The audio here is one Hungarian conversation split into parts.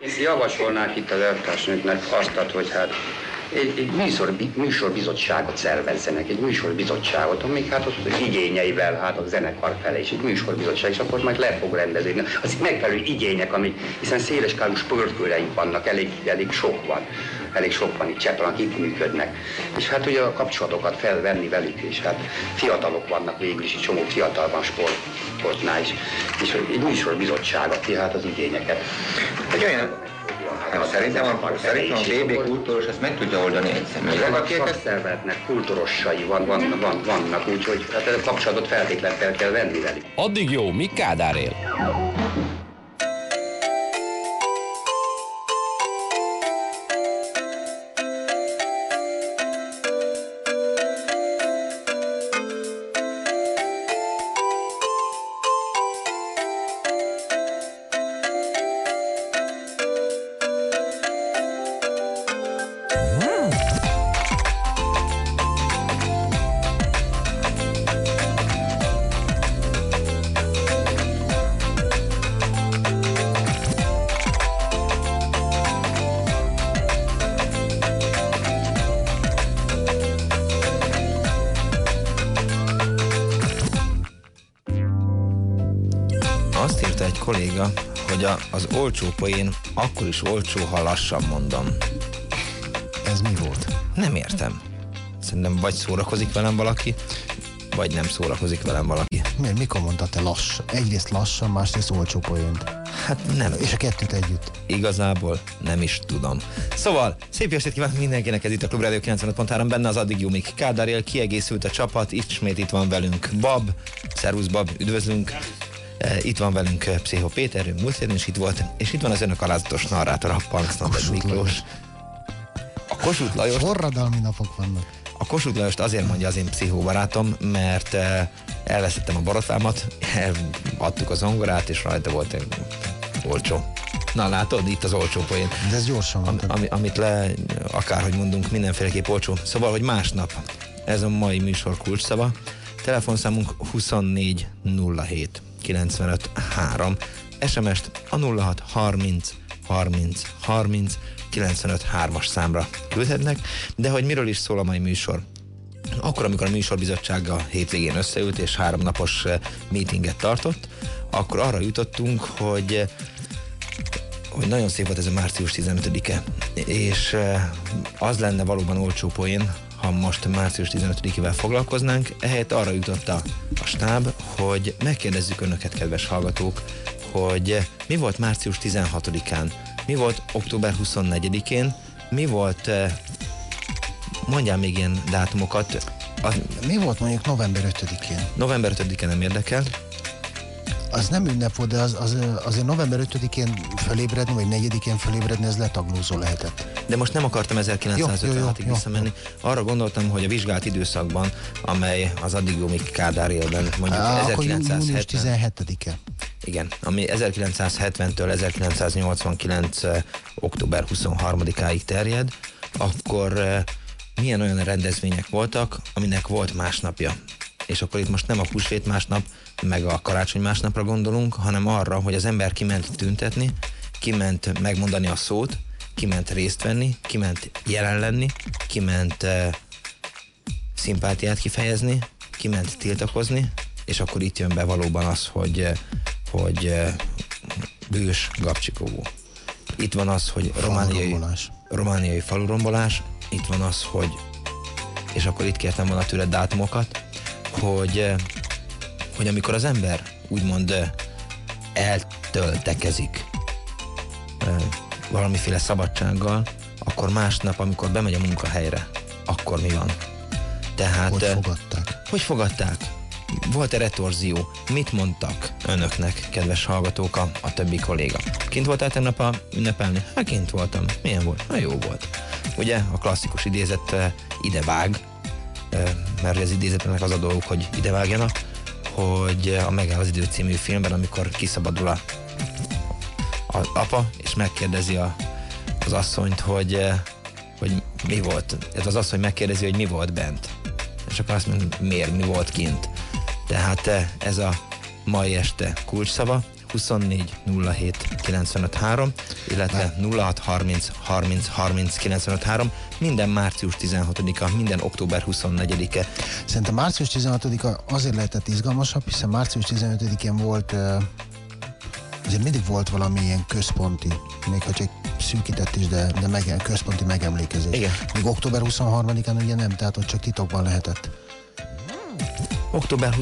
Én javasolnák itt az elvtársnőknek azt, hogy hát egy, egy műsor, műsorbizottságot szervezzenek, egy műsorbizottságot, amik hát az igényeivel, hát a zenekar fele is egy műsorbizottság, és akkor majd le fog rendezni. Az megfelelő igények, amik, hiszen széleskálú sportkőreink vannak, elég, elég sok van elég sok van itt Csepel, akik működnek. És hát ugye a kapcsolatokat felvenni velük, és hát fiatalok vannak végül is, egy csomó fiatal van sport, sportnál is. És egy műsorbizottság, aki hát az igényeket. Egy olyan Hát szerintem a, szerintem a BB kultúros ezt meg tudja oldani egy személy. A két szervezetnek kultúrossai van, van, van, vannak, úgyhogy hát a kapcsolatot feltétlenül fel kell venni velük. Addig jó, mi Kádár él? Olcsó poén akkor is olcsó, ha lassan mondom. Ez mi volt? Nem értem. Szerintem vagy szórakozik velem valaki, vagy nem szórakozik velem valaki. Miért? Mikor mondta te lass? Egyrészt lassan, másrészt olcsó poént. Hát nem. És a kettőt együtt? Igazából nem is tudom. Szóval, szép estét kívánok mindenkinek, ez itt a Klub Radio 95.3, benne az addig Kádár kiegészült a csapat, ismét itt van velünk Bab. Szervusz Bab, üdvözlünk. Eh, itt van velünk eh, Pszicho Péter, ő múlt is itt volt, és itt van az önök alázatos narrátor, a Panksnak Miklós. A Kossuth Lajos... Forradalmi napok vannak. A Kossuth Lajost azért mondja az én pszichóbarátom, mert eh, elveszettem a borotvámat, adtuk a zongorát, és rajta volt egy olcsó. Na látod, itt az olcsó poén. De ez gyorsan Am, ami, Amit le, akárhogy mondunk, mindenféleképp olcsó. Szóval, hogy másnap, ez a mai műsor kulcsszava, telefonszámunk 2407 95 3. SMS-t a 06 30 30 30 95 3-as számra küldhetnek, de hogy miről is szól a mai műsor? Akkor, amikor a műsorbizottsága hétvégén összeült és három napos eh, meetinget tartott, akkor arra jutottunk, hogy hogy nagyon szép volt ez a március 15-e, és eh, az lenne valóban olcsó poén, ha most március 15-ével foglalkoznánk, ehelyett arra jutott a, a stáb, hogy megkérdezzük önöket, kedves hallgatók, hogy mi volt március 16-án, mi volt október 24-én, mi volt, eh, mondjál még ilyen dátumokat. A, mi volt mondjuk november 5-én? November 5-én nem érdekel az nem ünnep volt, de az, az, azért november 5-én fölébredni, vagy 4-én fölébredni, ez letaglózó lehetett. De most nem akartam 1956-ig visszamenni. Arra gondoltam, hogy a vizsgált időszakban, amely az addig még Kádár élben, mondjuk Á, 1970... 17-e. Igen, ami 1970-től 1989. október 23-áig terjed, akkor milyen olyan rendezvények voltak, aminek volt másnapja. És akkor itt most nem a húsvét másnap, meg a karácsony másnapra gondolunk, hanem arra, hogy az ember kiment tüntetni, kiment megmondani a szót, kiment részt venni, kiment jelen lenni, kiment uh, szimpátiát kifejezni, kiment tiltakozni, és akkor itt jön be valóban az, hogy, hogy uh, bős gabcsikóvó. Itt van az, hogy romániai, romániai falurombolás, itt van az, hogy és akkor itt kértem volna tőled dátumokat, hogy hogy amikor az ember úgymond eltöltekezik valamiféle szabadsággal, akkor másnap, amikor bemegy a munkahelyre, akkor mi van? Tehát, hogy fogadták? Hogy fogadták? Volt-e retorzió? Mit mondtak önöknek, kedves hallgatók, a, a többi kolléga? Kint voltál tegnap a ünnepelni? Hát kint voltam. Milyen volt? Na jó volt. Ugye a klasszikus idézet ide vág, mert az idézetnek az a dolgok, hogy ide vágjanak hogy a Megáll az idő című filmben, amikor kiszabadul a, a apa, és megkérdezi a, az asszonyt, hogy, hogy mi volt. Ez az asszony megkérdezi, hogy mi volt bent. És akkor azt mondja, miért, mi volt kint. Tehát ez a mai este kulcsszava, 24 07 95 3, illetve 06 30 30 30 95 3, minden március 16-a, minden október 24-e. Szerintem március 16-a azért lehetett izgalmasabb, hiszen március 15-én volt azért mindig volt valami ilyen központi, még ha csak szűkített is, de, de meg, központi megemlékezés. Igen. Még október 23-án ugye nem, tehát ott csak titokban lehetett. Október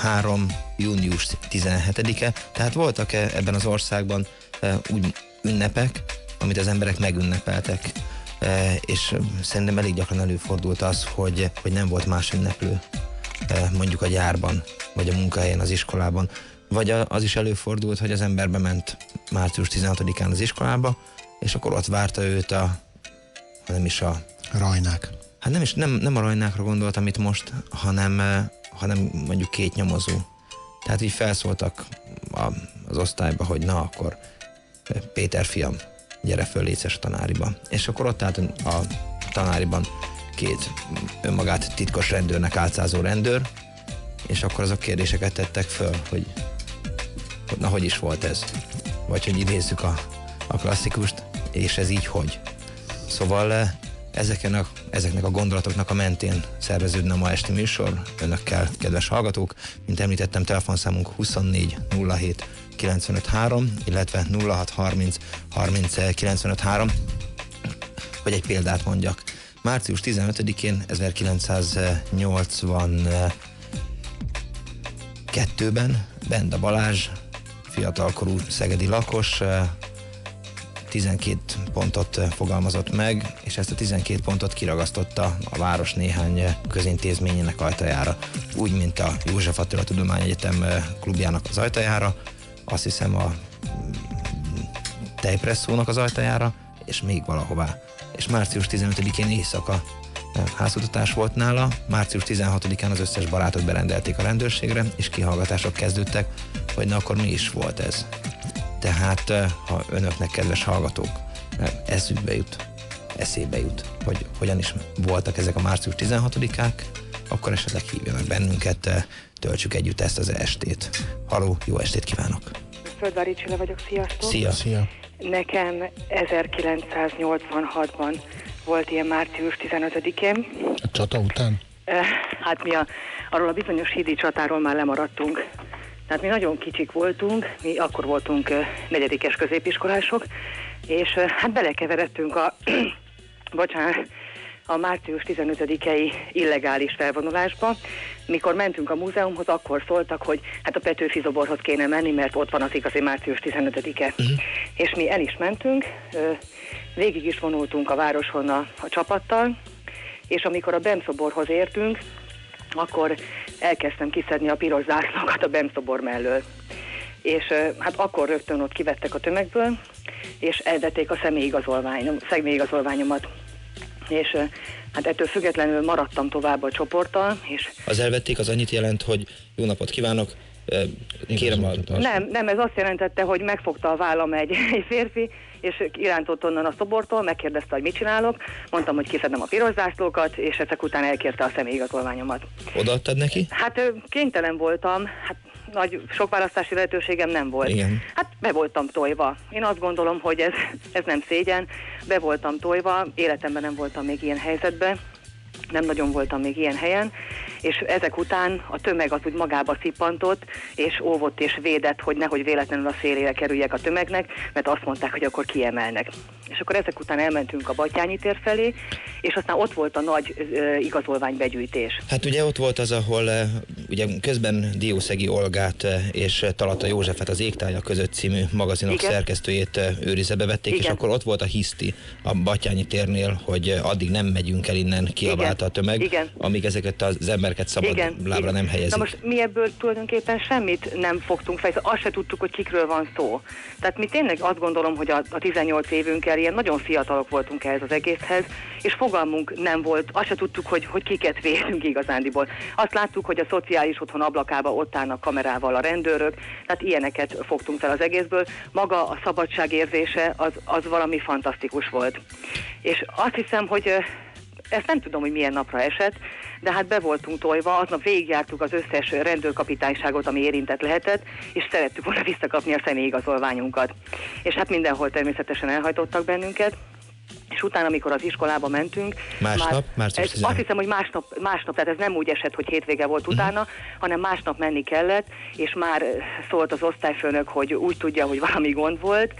23, június 17-e, tehát voltak -e ebben az országban e, úgy ünnepek, amit az emberek megünnepeltek, e, és szerintem elég gyakran előfordult az, hogy, hogy nem volt más ünneplő, e, mondjuk a gyárban, vagy a munkahelyen, az iskolában, vagy az is előfordult, hogy az ember bement március 16-án az iskolába, és akkor ott várta őt a, nem is a... Rajnák. Hát nem is, nem, nem a rajnákra gondoltam itt most, hanem, hanem mondjuk két nyomozó. Tehát így felszóltak a, az osztályba, hogy na akkor Péter fiam, gyere föl, létszes a tanáriba. És akkor ott állt a tanáriban két önmagát titkos rendőrnek álcázó rendőr, és akkor azok kérdéseket tettek föl, hogy na hogy is volt ez? Vagy hogy idézzük a, a klasszikust, és ez így hogy? Szóval eh, ezeken a, ezeknek a gondolatoknak a mentén szerveződne a ma esti műsor önökkel, kedves hallgatók. Mint említettem, telefonszámunk 24 07 95 3, illetve 06 30 30 95 3. Hogy egy példát mondjak. Március 15-én 1982-ben Benda Balázs fiatalkorú szegedi lakos 12 pontot fogalmazott meg, és ezt a 12 pontot kiragasztotta a város néhány közintézményének ajtajára, úgy, mint a József Attila Tudományegyetem klubjának az ajtajára, azt hiszem a tejpresszónak az ajtajára, és még valahová. És március 15-én éjszaka házkutatás volt nála, március 16-án az összes barátot berendelték a rendőrségre, és kihallgatások kezdődtek, hogy na akkor mi is volt ez. Tehát, ha önöknek kedves hallgatók, eszükbe jut, eszébe jut, hogy hogyan is voltak ezek a március 16-ák, akkor esetleg hívjanak bennünket, töltsük együtt ezt az estét. Haló, jó estét kívánok! Földvári Csilla vagyok, sziasztok! Szia! Szia! Nekem 1986-ban volt ilyen március 15-én. A csata után? Hát mi a, arról a bizonyos hídi csatáról már lemaradtunk. Tehát mi nagyon kicsik voltunk, mi akkor voltunk negyedikes középiskolások, és hát belekeveredtünk a, bocsánat, a március 15-i illegális felvonulásba. Mikor mentünk a múzeumhoz, akkor szóltak, hogy hát a Petőfi zoborhoz kéne menni, mert ott van az igazi március 15-e. Uh-huh. És mi el is mentünk, végig is vonultunk a városon a, a csapattal, és amikor a Bemszoborhoz értünk, akkor elkezdtem kiszedni a piros zászlókat a Bemszobor mellől. És hát akkor rögtön ott kivettek a tömegből, és elvették a személyigazolványom, személyigazolványomat. És hát ettől függetlenül maradtam tovább a csoporttal. És az elvették az annyit jelent, hogy jó napot kívánok, kérem a... Nem, nem, ez azt jelentette, hogy megfogta a vállam egy, egy férfi, és irántott onnan a szobortól, megkérdezte, hogy mit csinálok, mondtam, hogy kiszedem a piros zászlókat, és ezek után elkérte a személyigazolványomat. Odaadtad neki? Hát kénytelen voltam, hát nagy, sok választási lehetőségem nem volt. Igen. Hát be voltam tojva. Én azt gondolom, hogy ez, ez nem szégyen. Be voltam tojva, életemben nem voltam még ilyen helyzetben, nem nagyon voltam még ilyen helyen, és ezek után a tömeg az úgy magába szippantott, és óvott és védett, hogy nehogy véletlenül a szélére kerüljek a tömegnek, mert azt mondták, hogy akkor kiemelnek. És akkor ezek után elmentünk a Batyányi tér felé, és aztán ott volt a nagy uh, igazolványbegyűjtés. Hát ugye ott volt az, ahol ugye közben Diószegi Olgát és Talata Józsefet az Égtája között című magazinok Igen. szerkesztőjét őrizetbe vették, Igen. és akkor ott volt a hiszti a Batyányi térnél, hogy addig nem megyünk el innen, kiabálta a tömeg, Igen. amíg ezeket az embereket szabad Igen. lábra Igen. nem helyezik. Na most mi ebből tulajdonképpen semmit nem fogtunk fel, azt se tudtuk, hogy kikről van szó. Tehát mi tényleg azt gondolom, hogy a, a 18 évünkkel ilyen nagyon fiatalok voltunk ehhez az egészhez, és fogalmunk nem volt, azt se tudtuk, hogy, hogy kiket védünk igazándiból. Azt láttuk, hogy a szociális otthon ablakába ott állnak kamerával a rendőrök, tehát ilyeneket fogtunk fel az egészből. Maga a szabadság érzése az, az valami fantasztikus volt. És azt hiszem, hogy ezt nem tudom, hogy milyen napra esett, de hát be voltunk tojva, aznap végigjártuk az összes rendőrkapitányságot, ami érintett lehetett, és szerettük volna visszakapni a személyigazolványunkat. És hát mindenhol természetesen elhajtottak bennünket, és utána, amikor az iskolába mentünk... Másnap? Már, ez, azt hiszem, hogy másnap, másnap, tehát ez nem úgy esett, hogy hétvége volt uh-huh. utána, hanem másnap menni kellett, és már szólt az osztályfőnök, hogy úgy tudja, hogy valami gond volt,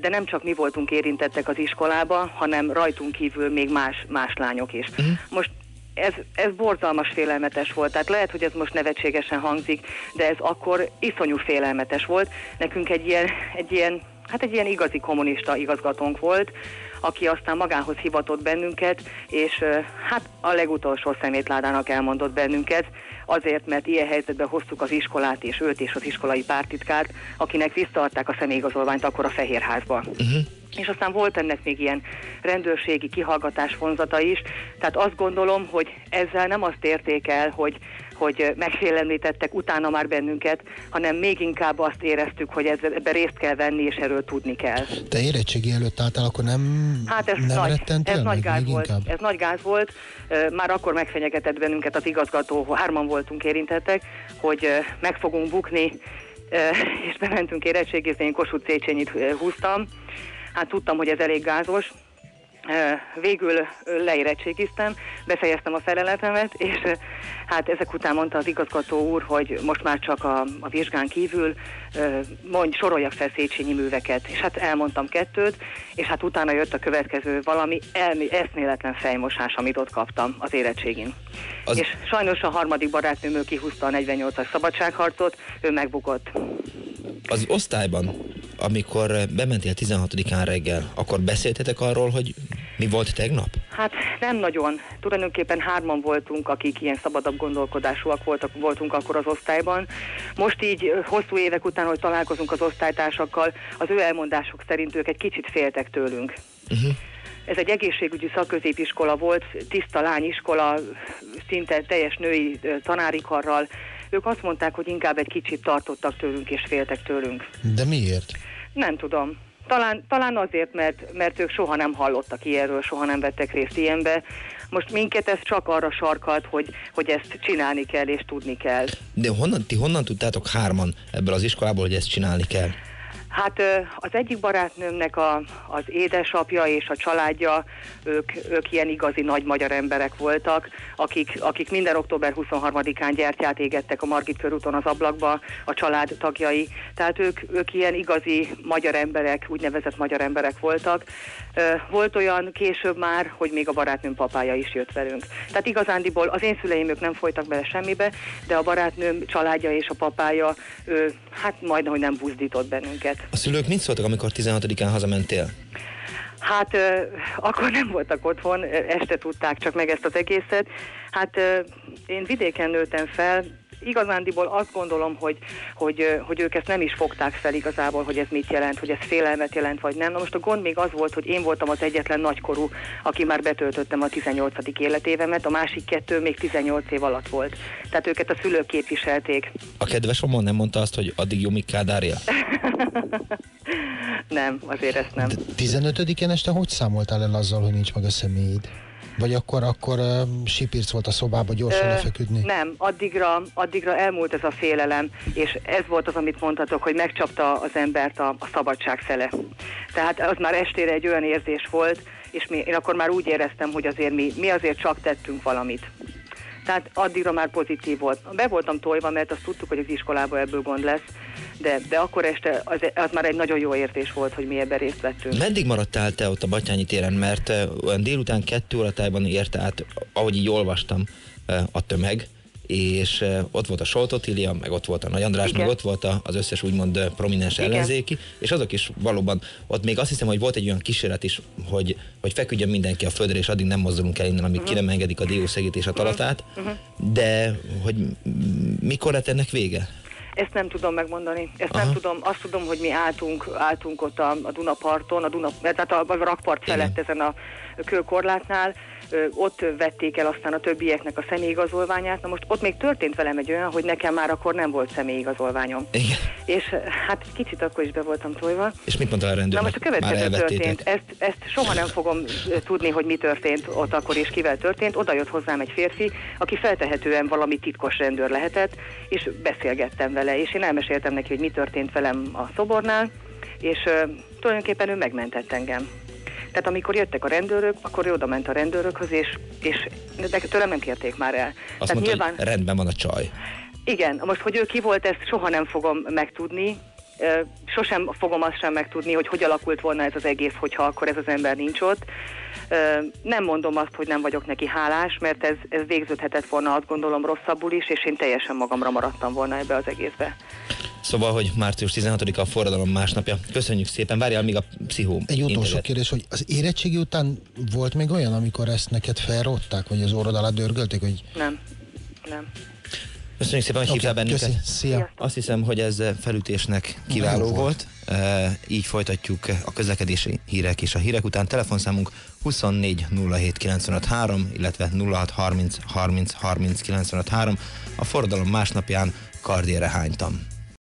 de nem csak mi voltunk érintettek az iskolába, hanem rajtunk kívül még más, más lányok is. Uh-huh. Most ez, ez borzalmas félelmetes volt. Tehát lehet, hogy ez most nevetségesen hangzik, de ez akkor iszonyú félelmetes volt. Nekünk egy ilyen, egy ilyen hát egy ilyen igazi kommunista igazgatónk volt, aki aztán magához hivatott bennünket, és hát a legutolsó szemétládának elmondott bennünket, azért, mert ilyen helyzetben hoztuk az iskolát és őt és az iskolai pártitkárt, akinek visszaadták a személyigazolványt akkor a Fehérházba. Uh-huh. És aztán volt ennek még ilyen rendőrségi kihallgatás vonzata is, tehát azt gondolom, hogy ezzel nem azt érték el, hogy hogy megfélemlítettek utána már bennünket, hanem még inkább azt éreztük, hogy ebbe részt kell venni, és erről tudni kell. Te érettségi előtt álltál, akkor nem, hát ez nem nagy, ez nagy gáz volt. Inkább? Ez nagy gáz volt. Már akkor megfenyegetett bennünket az igazgató, hárman voltunk érintettek, hogy meg fogunk bukni, és bementünk érettségizni, én Kossuth Széchenyit húztam. Hát tudtam, hogy ez elég gázos, végül leérettségiztem, befejeztem a feleletemet, és hát ezek után mondta az igazgató úr, hogy most már csak a, a vizsgán kívül mondj, soroljak fel Széchenyi műveket, és hát elmondtam kettőt, és hát utána jött a következő valami elmi, eszméletlen fejmosás, amit ott kaptam az érettségin. Az... És sajnos a harmadik barátnőm kihúzta a 48-as szabadságharcot, ő megbukott. Az osztályban amikor bementél 16-án reggel, akkor beszéltetek arról, hogy mi volt tegnap? Hát nem nagyon. Tulajdonképpen hárman voltunk, akik ilyen szabadabb gondolkodásúak voltak, voltunk akkor az osztályban. Most így hosszú évek után, hogy találkozunk az osztálytársakkal, az ő elmondások szerint ők egy kicsit féltek tőlünk. Uh-huh. Ez egy egészségügyi szakközépiskola volt, tiszta lányiskola, szinte teljes női tanárikarral. Ők azt mondták, hogy inkább egy kicsit tartottak tőlünk és féltek tőlünk. De miért? Nem tudom. Talán, talán azért, mert, mert ők soha nem hallottak ilyenről, soha nem vettek részt ilyenbe. Most minket ez csak arra sarkalt, hogy, hogy ezt csinálni kell és tudni kell. De honnan, ti honnan tudtátok hárman ebből az iskolából, hogy ezt csinálni kell? Hát az egyik barátnőmnek a, az édesapja és a családja, ők, ők ilyen igazi nagy magyar emberek voltak, akik, akik minden október 23-án gyertyát égettek a Margit körúton az ablakba, a család tagjai. Tehát ők, ők ilyen igazi magyar emberek, úgynevezett magyar emberek voltak. Volt olyan később már, hogy még a barátnőm papája is jött velünk. Tehát igazándiból az én szüleim ők nem folytak bele semmibe, de a barátnőm családja és a papája, ő, hát majdnem, hogy nem buzdított bennünket. A szülők mit szóltak, amikor 16-án hazamentél? Hát ö, akkor nem voltak otthon, este tudták csak meg ezt az egészet. Hát ö, én vidéken nőttem fel, igazándiból azt gondolom, hogy, hogy, hogy ők ezt nem is fogták fel igazából, hogy ez mit jelent, hogy ez félelmet jelent, vagy nem. Na most a gond még az volt, hogy én voltam az egyetlen nagykorú, aki már betöltöttem a 18. életévemet, a másik kettő még 18 év alatt volt. Tehát őket a szülők képviselték. A kedves Romon nem mondta azt, hogy addig jó, míg Kádár él? nem, azért ezt nem. De 15-én este hogy számoltál el azzal, hogy nincs meg a személyid? Vagy akkor, akkor uh, sipirc volt a szobába gyorsan lefeküdni? Nem, addigra, addigra elmúlt ez a félelem, és ez volt az, amit mondhatok, hogy megcsapta az embert a, a szabadság szele. Tehát az már estére egy olyan érzés volt, és mi, én akkor már úgy éreztem, hogy azért mi, mi azért csak tettünk valamit. Tehát addigra már pozitív volt. Be voltam tojva, mert azt tudtuk, hogy az iskolában ebből gond lesz, de, de akkor este az, az már egy nagyon jó érzés volt, hogy mi ebben részt vettünk. Meddig maradtál te ott a Batyányi téren, mert olyan délután kettő óratájban érte át, ahogy így olvastam, a tömeg, és ott volt a Solt Otília, meg ott volt a Nagy András, Igen. meg ott volt az összes úgymond prominens Igen. ellenzéki, és azok is valóban, ott még azt hiszem, hogy volt egy olyan kísérlet is, hogy, hogy feküdjön mindenki a földre, és addig nem mozdulunk el innen, amíg uh-huh. ki nem engedik a diószegét és a talatát, uh-huh. de hogy mikor lett ennek vége? Ezt nem tudom megmondani. Ezt Aha. nem tudom. Azt tudom, hogy mi álltunk, álltunk ott a, a Dunaparton, a Duna, tehát a, a rakpart felett Igen. ezen a kőkorlátnál, ott vették el aztán a többieknek a személyigazolványát. Na most ott még történt velem egy olyan, hogy nekem már akkor nem volt személyigazolványom. Igen. És hát kicsit akkor is be voltam tojva. És mit mondta a rendőr? Na most a következő történt. Ezt, ezt soha nem fogom tudni, hogy mi történt ott akkor és kivel történt. Oda jött hozzám egy férfi, aki feltehetően valami titkos rendőr lehetett, és beszélgettem vele, és én elmeséltem neki, hogy mi történt velem a szobornál, és uh, tulajdonképpen ő megmentett engem. Tehát amikor jöttek a rendőrök, akkor oda ment a rendőrökhöz, és, és de tőlem nem kérték már el. Azt Tehát mondta, nyilván... rendben van a csaj. Igen, most, hogy ő ki volt, ezt soha nem fogom megtudni, sosem fogom azt sem megtudni, hogy hogy alakult volna ez az egész, hogyha akkor ez az ember nincs ott. Nem mondom azt, hogy nem vagyok neki hálás, mert ez, ez végződhetett volna azt gondolom rosszabbul is, és én teljesen magamra maradtam volna ebbe az egészbe. Szóval, hogy március 16-a a forradalom másnapja. Köszönjük szépen, várjál még a pszichó. Egy utolsó intézet. kérdés, hogy az érettségi után volt még olyan, amikor ezt neked felrották, vagy az orrod alá dörgölték, hogy... Nem, nem. Köszönjük szépen, hogy okay, hívtál bennünket. Köszi. Szia. Azt hiszem, hogy ez felütésnek kiváló volt. volt. E, így folytatjuk a közlekedési hírek és a hírek után. Telefonszámunk 24 07 95 3, illetve 06 30 30 30 95 3. A forradalom másnapján kardére hánytam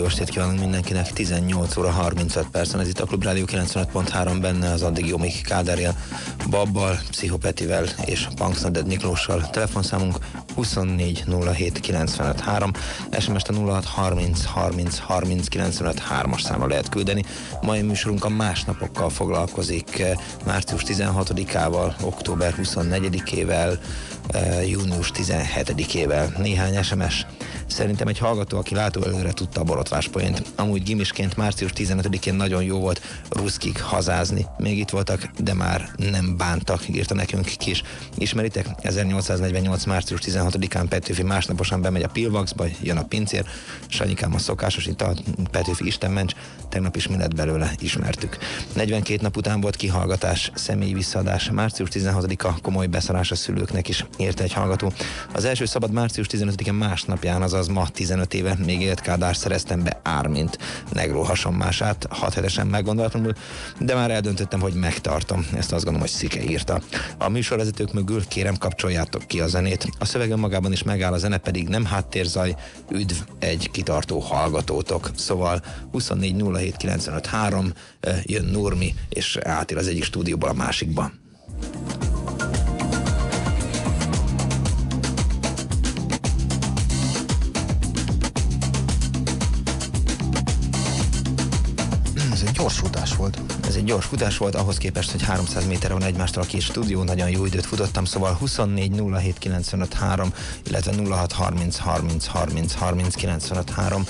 Jó estét kívánunk mindenkinek, 18 óra 35 percen, ez itt a Klub Rádió 95.3 benne az addig jó Miki Kádárjel, Babbal, Pszichopetivel és Punksnaded Miklóssal. Telefonszámunk 24 07 95 3, SMS-t a 06 30 30 30 95 3-as számra lehet küldeni. Mai műsorunk a másnapokkal foglalkozik, március 16-ával, október 24-ével, eh, június 17-ével. Néhány SMS Szerintem egy hallgató, aki látó előre tudta a borotváspoint. Amúgy gimisként március 15-én nagyon jó volt ruszkik hazázni. Még itt voltak, de már nem bántak, írta nekünk kis. Ismeritek? 1848. március 16-án Petőfi másnaposan bemegy a Pilvaxba, jön a pincér, Sanyikám a szokásos itt a Petőfi istenmencs, tegnap is mi lett belőle, ismertük. 42 nap után volt kihallgatás, személyi visszaadás. Március 16-a komoly beszarás a szülőknek is, írta egy hallgató. Az első szabad március 15-e másnapján, azaz ma 15 éve még élt Kádár szereztem be Ármint Negró hasonmását, 6 hetesen meggondolatlanul, de már eldöntöttem, hogy megtartom. Ezt azt gondolom, hogy Szike írta. A műsorvezetők mögül kérem kapcsoljátok ki a zenét. A szöveg magában is megáll, a zene pedig nem háttérzaj, üdv egy kitartó hallgatótok. Szóval 24 07 95 3 jön Nurmi, és átír az egyik stúdióból a másikba. Gyors futás volt. Ez egy gyors futás volt, ahhoz képest, hogy 300 méterre van egymástól a két stúdió, nagyon jó időt futottam, szóval 24 07 95 3, illetve 06 30 30 30 30 95 3.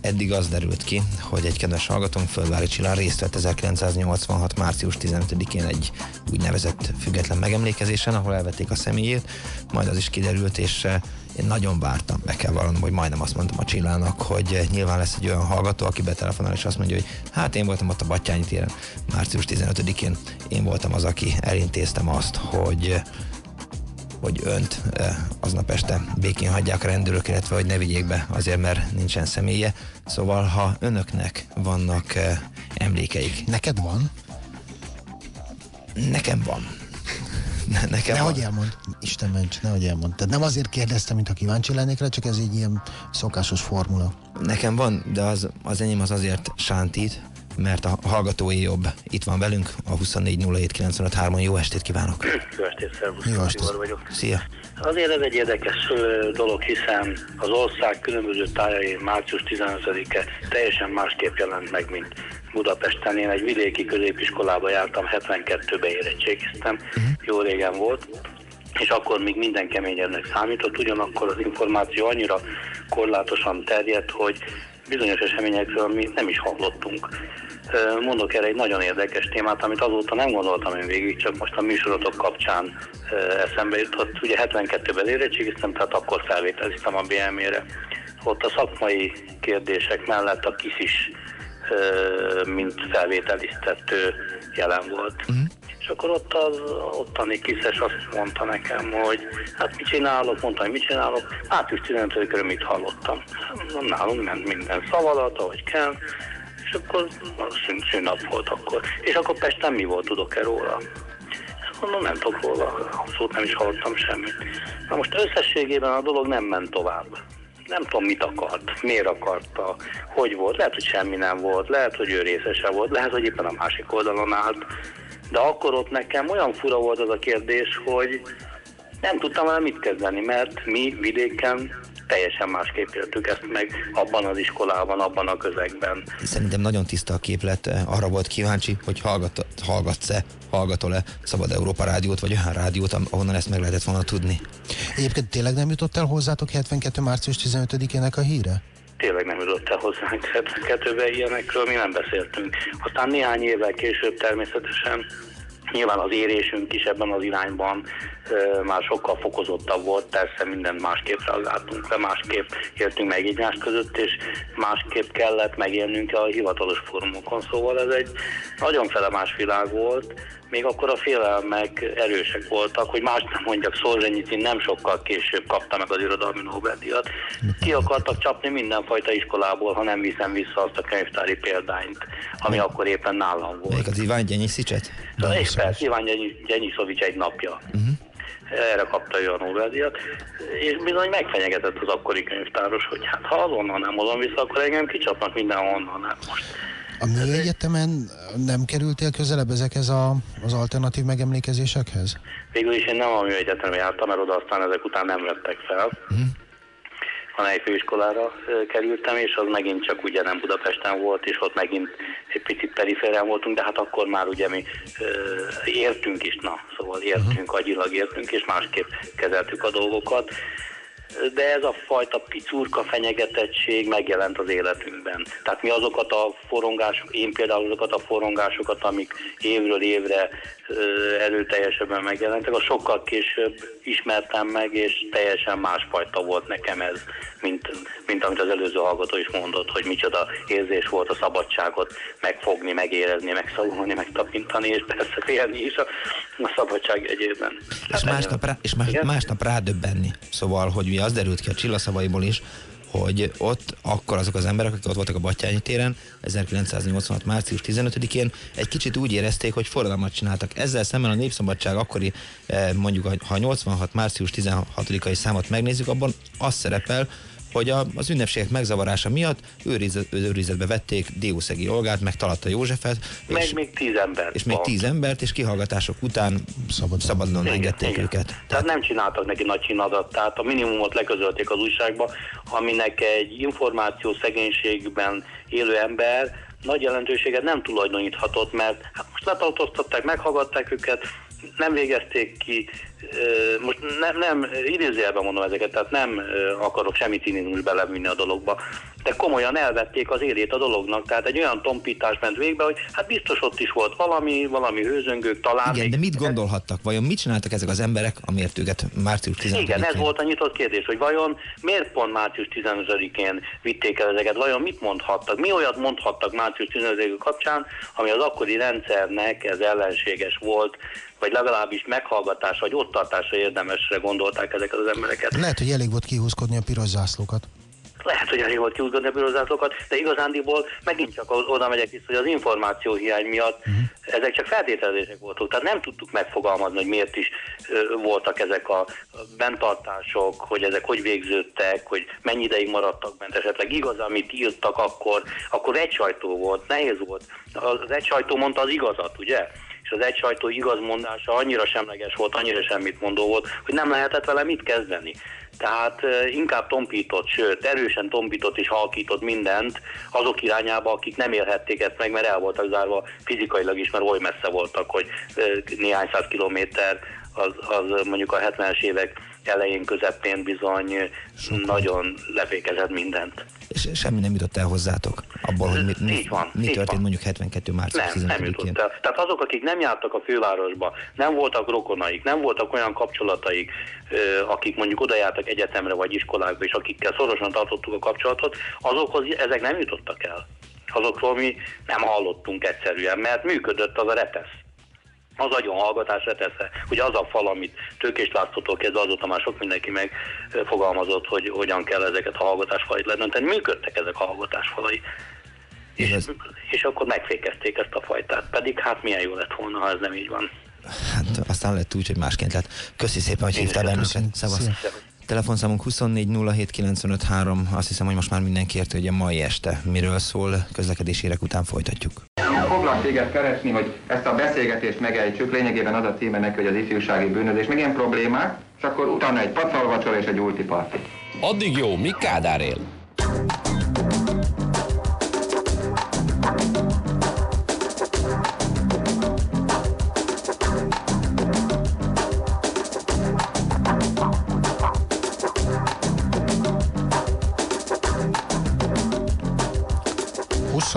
Eddig az derült ki, hogy egy kedves hallgatónk Földvári Csillán részt vett 1986. március 15-én egy úgynevezett független megemlékezésen, ahol elvették a személyét, majd az is kiderült, és én nagyon vártam, meg kell vallanom, hogy majdnem azt mondtam a Csillának, hogy nyilván lesz egy olyan hallgató, aki betelefonál, és azt mondja, hogy hát én voltam ott a Battyányi téren március 15-én, én voltam az, aki elintéztem azt, hogy hogy önt aznap este békén hagyják a rendőrök, illetve hogy ne vigyék be azért, mert nincsen személye. Szóval, ha önöknek vannak emlékeik. Neked van? Nekem van. Ne, nekem nehogy van. elmond, Isten ments, nehogy elmond. Tehát nem azért kérdeztem, mint ha kíváncsi lennék rá, csak ez egy ilyen szokásos formula. Nekem van, de az, az enyém az azért sántít, mert a hallgatói jobb itt van velünk, a 2407953-on. Jó estét kívánok! Jó estét, szervusz! Jó estét! vagyok. Szia! Azért ez egy érdekes dolog, hiszen az ország különböző tájain március 15-e teljesen másképp jelent meg, mint Budapesten. Én egy vidéki középiskolába jártam, 72-ben érettségiztem, uh-huh. jó régen volt, és akkor még minden keményebbnek számított, ugyanakkor az információ annyira korlátosan terjedt, hogy bizonyos eseményekről mi nem is hallottunk. Mondok erre egy nagyon érdekes témát, amit azóta nem gondoltam én végig, csak most a műsorotok kapcsán eszembe jutott. Ugye 72-ben érettségiztem, tehát akkor felvételiztem a BM-ére. Ott a szakmai kérdések mellett a kis is, mint felvételiztető jelen volt. Uh-huh. És akkor ott az ottani kiszes azt mondta nekem, hogy hát mit csinálok, mondtam, hogy mit csinálok, április 15-ről mit hallottam. Nálunk ment minden szavalat, ahogy kell, és akkor szűn, szűnap volt akkor. És akkor Pesten mi volt, tudok-e róla? Mondom, nem tudok róla, abszolút nem is hallottam semmit. Na most összességében a dolog nem ment tovább. Nem tudom, mit akart, miért akarta, hogy volt. Lehet, hogy semmi nem volt, lehet, hogy ő részese volt, lehet, hogy éppen a másik oldalon állt. De akkor ott nekem olyan fura volt az a kérdés, hogy nem tudtam vele mit kezdeni, mert mi vidéken teljesen másképp éltük ezt meg abban az iskolában, abban a közegben. Szerintem nagyon tiszta a képlet, arra volt kíváncsi, hogy hallgat, hallgatsz-e, hallgatol-e Szabad Európa rádiót, vagy olyan rádiót, ahonnan ezt meg lehetett volna tudni. Egyébként tényleg nem jutott el hozzátok 72. március 15-ének a híre? tényleg nem jutott el hozzánk 72-ben ilyenekről, mi nem beszéltünk. Aztán néhány évvel később természetesen Nyilván az érésünk is ebben az irányban e, már sokkal fokozottabb volt, persze minden másképp reagáltunk le, másképp éltünk meg egymás között, és másképp kellett megélnünk a hivatalos fórumokon, szóval ez egy nagyon felemás világ volt, még akkor a félelmek erősek voltak, hogy más nem mondjak, Szolzsenyicin nem sokkal később kapta meg az irodalmi Nobel-díjat. Ki akartak csapni mindenfajta iskolából, ha nem viszem vissza azt a könyvtári példányt, ami Még akkor éppen nálam volt. Még az Iván Gyenyiszicset? És persze, Iván Gyenyiszovics egy napja. Uh-huh. Erre kapta ő a Nobel-díjat, és bizony megfenyegetett az akkori könyvtáros, hogy hát ha azonnal nem hozom vissza, akkor engem kicsapnak mindenhonnan. Nem most a egyetemen nem kerültél közelebb ezekhez a, az alternatív megemlékezésekhez? Végül is én nem a egyetemre jártam, mert oda aztán ezek után nem vettek fel. Uh-huh. A főiskolára kerültem, és az megint csak ugye nem Budapesten volt, és ott megint egy picit periférán voltunk, de hát akkor már ugye mi értünk is, na, szóval értünk, uh-huh. agyilag értünk, és másképp kezeltük a dolgokat de ez a fajta picurka fenyegetettség megjelent az életünkben. Tehát mi azokat a forongások, én például azokat a forongásokat, amik évről évre erőteljesebben megjelentek, a sokkal később ismertem meg, és teljesen másfajta volt nekem ez, mint, mint amit az előző hallgató is mondott, hogy micsoda érzés volt a szabadságot megfogni, megérezni, megszagolni, megtapintani, és persze félni is a, a szabadság egyében. És másnap, rá, és más, másnap rádöbbenni. Szóval, hogy mi az derült ki a csillaszavaiból is, hogy ott akkor azok az emberek, akik ott voltak a Batyányi téren 1986. március 15-én egy kicsit úgy érezték, hogy forradalmat csináltak. Ezzel szemben a Népszabadság akkori, eh, mondjuk ha 86. március 16-ai számot megnézzük, abban az szerepel, hogy a, az ünnepségek megzavarása miatt őrizet, őrizetbe vették Diószegi Olgát, meg Talata Józsefet. Meg és, még tíz embert. És még tíz embert, és kihallgatások után szabad, szabadon igen, engedték igen. őket. Tehát, tehát nem csináltak neki nagy csinadat, tehát a minimumot leközölték az újságba, aminek egy információ szegénységben élő ember nagy jelentőséget nem tulajdoníthatott, mert hát most letartóztatták, meghallgatták őket, nem végezték ki, most nem, nem idézőjelben mondom ezeket, tehát nem akarok semmi cinizmus belevinni a dologba, de komolyan elvették az élét a dolognak, tehát egy olyan tompítás ment végbe, hogy hát biztos ott is volt valami, valami hőzöngők talán. Igen, de mit gondolhattak? Vajon mit csináltak ezek az emberek, amiért őket március 15-én? Igen, ez volt a nyitott kérdés, hogy vajon miért pont március 15-én vitték el ezeket, vajon mit mondhattak, mi olyat mondhattak március 15 kapcsán, ami az akkori rendszernek ez ellenséges volt, vagy legalábbis meghallgatás, vagy ott tartásra érdemesre gondolták ezeket az embereket. Lehet, hogy elég volt kihúzkodni a piros zászlókat. Lehet, hogy elég volt kihúzkodni a piros zászlókat, de igazándiból megint csak oda megyek vissza, hogy az információ hiány miatt uh-huh. ezek csak feltételezések voltak. Tehát nem tudtuk megfogalmazni, hogy miért is voltak ezek a bentartások, hogy ezek hogy végződtek, hogy mennyi ideig maradtak bent, esetleg igaz, amit írtak akkor, akkor egy sajtó volt, nehéz volt. Az egy sajtó mondta az igazat, ugye? És az egy sajtó igazmondása annyira semleges volt, annyira semmit mondó volt, hogy nem lehetett vele mit kezdeni. Tehát inkább tompított, sőt, erősen tompított és halkított mindent azok irányába, akik nem élhették ezt meg, mert el voltak zárva fizikailag is, mert oly messze voltak, hogy néhány száz kilométer az, az mondjuk a 70-es évek elején, közepén bizony Sokkal. nagyon lefékezett mindent. És semmi nem jutott el hozzátok? Abból, hogy mi, mi, így van, mi így történt van. mondjuk 72 március Nem, nem jutott el. Tehát azok, akik nem jártak a fővárosba, nem voltak rokonaik, nem voltak olyan kapcsolataik, akik mondjuk oda jártak egyetemre vagy iskolákba, és akikkel szorosan tartottuk a kapcsolatot, azokhoz ezek nem jutottak el. Azokról mi nem hallottunk egyszerűen, mert működött az a repesz az hallgatásra tesze, hogy az a fal, amit Tőkés Lászlótól kezdve azóta már sok mindenki megfogalmazott, hogy hogyan kell ezeket a hallgatásfalait ledönteni. Működtek ezek a hallgatásfalai. És, ez... és akkor megfékezték ezt a fajtát. Pedig hát milyen jó lett volna, ha ez nem így van. Hát aztán lett úgy, hogy másként lett. Köszi szépen, hogy hívtál bennünket. Szevasz. Telefonszámunk 24 azt hiszem, hogy most már mindenki érti, hogy a mai este miről szól, közlekedési érek után folytatjuk. Foglak téged keresni, hogy ezt a beszélgetést megejtsük, lényegében az a címe neki, hogy az ifjúsági bűnözés, meg ilyen problémák, és akkor utána egy pacalvacsor és egy ultiparti. Addig jó, mi Kádár él?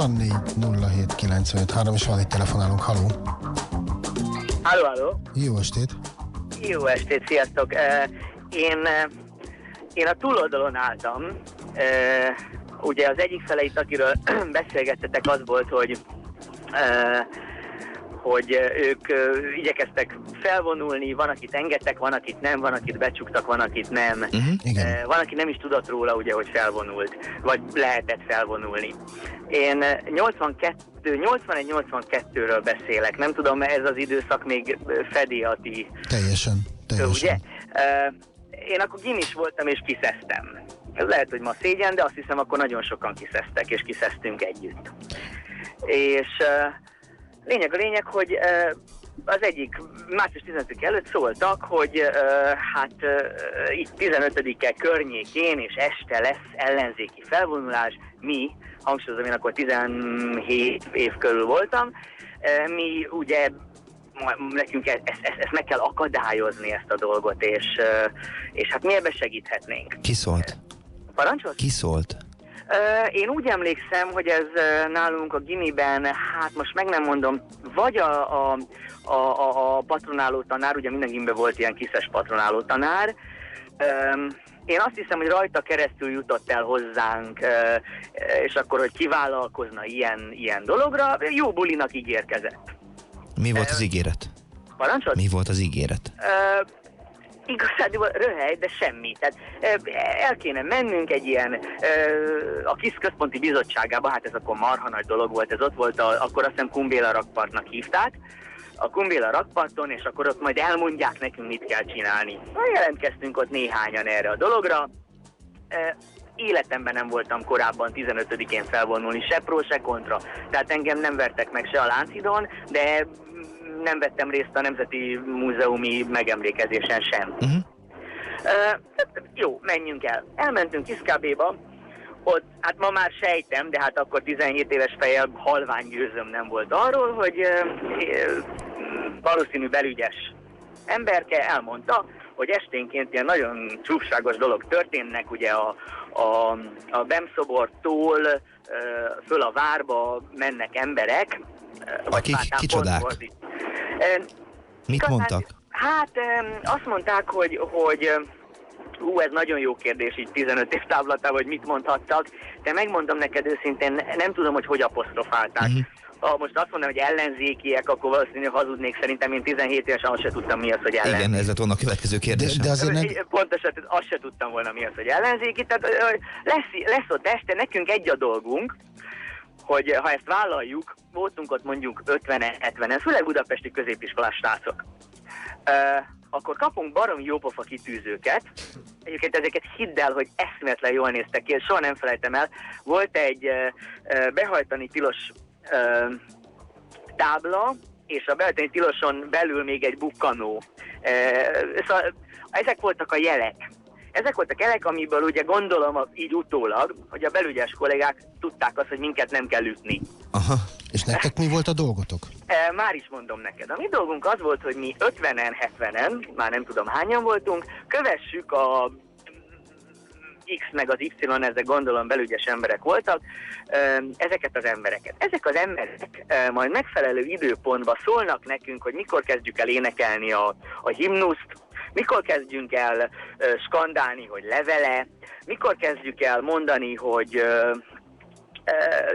24 07 95 és van egy telefonálunk, haló. Halló, halló. Jó estét. Jó estét, sziasztok. Én, én a túloldalon álltam. Ugye az egyik fele itt, akiről beszélgettetek, az volt, hogy hogy ők igyekeztek felvonulni, van, akit engedtek, van, akit nem, van, akit becsuktak, van, akit nem. Uh-huh, igen. Van, aki nem is tudott róla, ugye, hogy felvonult, vagy lehetett felvonulni. Én 82, 81-82-ről beszélek, nem tudom, ez az időszak még fedi a ti... Teljesen, teljesen. Ugye? Én akkor gimis voltam és kiszeztem. Ez lehet, hogy ma szégyen, de azt hiszem, akkor nagyon sokan kiszeztek, és kiszeztünk együtt. És Lényeg a lényeg, hogy az egyik március 15 előtt szóltak, hogy hát itt 15-e környékén és este lesz ellenzéki felvonulás. Mi, hangsúlyozom, én akkor 17 év körül voltam, mi ugye nekünk ezt, ezt, ezt meg kell akadályozni ezt a dolgot, és, és hát mi ebbe segíthetnénk. Ki szólt? Parancsolsz? Ki szólt? Én úgy emlékszem, hogy ez nálunk a Gimiben, hát most meg nem mondom, vagy a, a, a, a patronáló tanár, ugye minden gimben volt ilyen kiszes patronáló tanár, én azt hiszem, hogy rajta keresztül jutott el hozzánk, és akkor, hogy kivállalkozna ilyen, ilyen dologra, jó bulinak ígérkezett. Mi volt az ígéret? Parancsot? Mi volt az ígéret? Igazából röhely, de semmi. Tehát el kéne mennünk egy ilyen, a KISZ központi bizottságába, hát ez akkor marha nagy dolog volt, ez ott volt, a, akkor azt hiszem Kumbéla rakpartnak hívták, a Kumbéla rakparton, és akkor ott majd elmondják nekünk, mit kell csinálni. Jelentkeztünk ott néhányan erre a dologra. Életemben nem voltam korábban 15-én felvonulni, se pro, se kontra. Tehát engem nem vertek meg se a Láncidon, de nem vettem részt a Nemzeti Múzeumi megemlékezésen sem. Uh-huh. Uh, jó, menjünk el. Elmentünk Iszkábéba, ott, hát ma már sejtem, de hát akkor 17 éves fejjel halvány győzöm nem volt arról, hogy uh, valószínű belügyes emberke elmondta, hogy esténként ilyen nagyon csúfságos dolog történnek, ugye a, a, a Bemszobortól uh, föl a várba mennek emberek. Akik kicsodák? Mit Igazán, mondtak? Hát azt mondták, hogy, hogy Hú, ez nagyon jó kérdés így 15 év táblatában, hogy mit mondhattak, de megmondom neked őszintén, nem tudom, hogy hogy apostrofálták. Uh-huh. Ha most azt mondom, hogy ellenzékiek, akkor valószínűleg hazudnék. Szerintem én 17 évesen azt se tudtam, mi az, hogy ellenzéki. Igen, ez lett volna a következő kérdés. De, de azért nem... Pontosan, azt se tudtam volna, mi az, hogy ellenzéki. Tehát lesz, lesz ott este, nekünk egy a dolgunk, hogy ha ezt vállaljuk, voltunk ott mondjuk 50-70-en, főleg budapesti középiskolás srácok, akkor kapunk barom jópofa kitűzőket. Egyébként ezeket hidd el, hogy eszméletlen jól néztek ki, soha nem felejtem el. Volt egy uh, behajtani tilos tábla, és a behajtani tiloson belül még egy bukkanó. Uh, szóval ezek voltak a jelek. Ezek voltak elek, amiből ugye gondolom így utólag, hogy a belügyes kollégák tudták azt, hogy minket nem kell ütni. Aha. És nektek mi volt a dolgotok? E, már is mondom neked. A mi dolgunk az volt, hogy mi 50-en, 70-en, már nem tudom hányan voltunk, kövessük a X meg az Y, ezek gondolom belügyes emberek voltak, ezeket az embereket. Ezek az emberek majd megfelelő időpontban szólnak nekünk, hogy mikor kezdjük el énekelni a, a himnuszt, mikor kezdjünk el skandálni, hogy levele, mikor kezdjük el mondani, hogy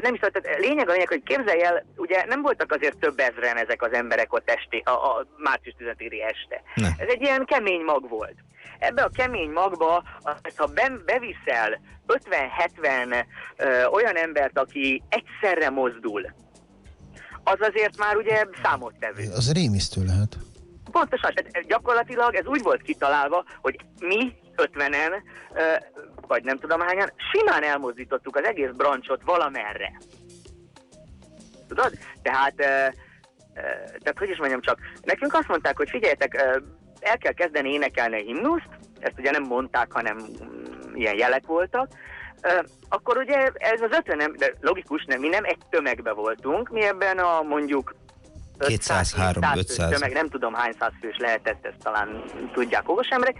nem is tehát lényeg a lényeg, hogy képzelj el, ugye nem voltak azért több ezren ezek az emberek ott esti, a, a március 10 este. Ne. Ez egy ilyen kemény mag volt. Ebbe a kemény magba, ha be, beviszel 50-70 olyan embert, aki egyszerre mozdul, az azért már ugye számottevő. Az rémisztő lehet. Pontosan, gyakorlatilag ez úgy volt kitalálva, hogy mi 50-en, vagy nem tudom hányan, simán elmozdítottuk az egész brancsot valamerre. Tudod? Tehát, tehát hogy is mondjam csak, nekünk azt mondták, hogy figyeljetek, el kell kezdeni énekelni a himnuszt, ezt ugye nem mondták, hanem mm, ilyen jelek voltak, akkor ugye ez az 50 de logikus, nem, mi nem egy tömegbe voltunk, mi ebben a mondjuk 200-300 tömeg, nem tudom hány száz fős lehetett, ezt talán tudják okos emberek.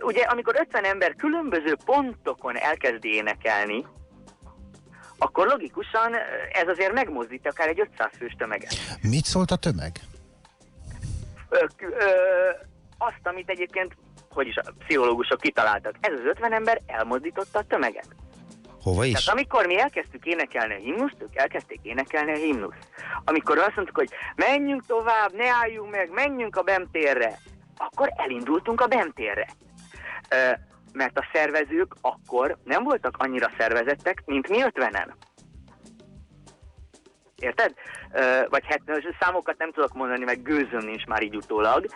Ugye amikor 50 ember különböző pontokon elkezd énekelni, akkor logikusan ez azért megmozdít akár egy 500 fős tömeget. Mit szólt a tömeg? Ö, ö, azt, amit egyébként, hogy is a pszichológusok kitaláltak. Ez az 50 ember elmozdította a tömeget. Hova is? Tehát amikor mi elkezdtük énekelni a himnuszt, ők elkezdték énekelni a himnuszt. Amikor azt mondtuk, hogy menjünk tovább, ne álljunk meg, menjünk a Bemtérre, akkor elindultunk a Bemtérre. Mert a szervezők akkor nem voltak annyira szervezettek, mint mi ötvenen. Érted? Vagy hát számokat nem tudok mondani, meg gőzöm nincs már így utólag.